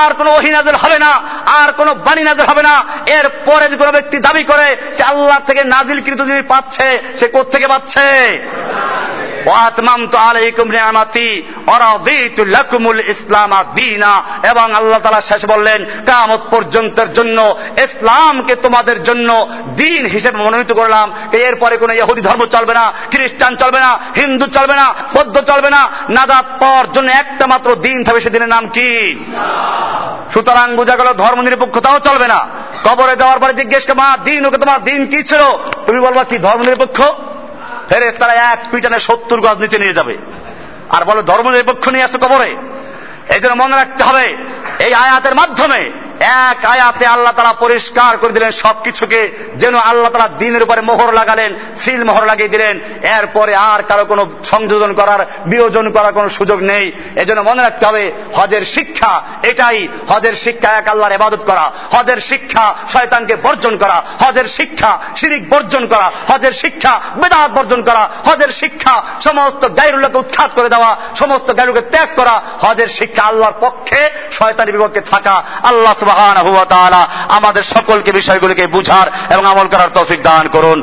আর কোন ওহিনাজের হবে না, আর কোনো বাণী নাজের হবে না। এর পরে যে কোনো ব্যক্তি দাবি করে সে আল্লাহ থেকে নাজিল যিনি পাচ্ছে, সে কোথেকে পাচ্ছে? এবং আল্লাহ তালা শেষ বললেন কামত পর্যন্তের জন্য, ইসলামকে তোমাদের জন্য দিন হিসেবে মনোনীত করলাম। এরপরে কোন ইহুদি ধর্ম চলবে না, খ্রিস্টান চলবে না, হিন্দু চলবে না, বৌদ্ধ চলবে না। নাজাত পাওয়ার জন্য একটা মাত্র দিন থাকবে সেদিনের নাম কি? সুতরাং বোঝা গেল ধর্ম নিরপেক্ষতাও চলবে না। কবরে যাওয়ার পরে জিজ্ঞেস মা, দিন ওকে তোমার দিন কি ছিল? তুমি বলবা, কি ধর্ম নিরপেক্ষ? ফেরে তারা এক পিটানে সত্তর গজ নিচে নিয়ে যাবে। আর বলো ধর্ম নিরপেক্ষ নিয়ে আসছে কবরে। এই জন্য মনে রাখতে হবে, এই আয়াতের মাধ্যমে এক আয়াতে আল্লাহ তারা পরিষ্কার করে দিলেন সবকিছুকে, যেন আল্লাহ তারা দিনের উপরে মোহর লাগালেন, সিল মোহর লাগিয়ে দিলেন। এরপরে আর কারও কোনো সংযোজন করার, বিয়োজন করার কোনো সুযোগ নেই। এজন্য মনে রাখতে হবে, হজের শিক্ষা এটাই। হজের শিক্ষা এক আল্লাহর এবাদত করা। হজের শিক্ষা শয়তানকে বর্জন করা। হজের শিক্ষা শিরিক বর্জন করা। হজের শিক্ষা বেদাত বর্জন করা। হজের শিক্ষা সমস্ত গাইরুল্লাহকে উৎখাত করে দেওয়া। সমস্ত গাইরুকে ত্যাগ করা। হজের শিক্ষা আল্লাহর পক্ষে শয়তানি বিপক্ষে থাকা। আল্লাহ আমাদের সকলকে বিষয়গুলিকে বুঝার এবং আমল করার তৌফিক দান করুন।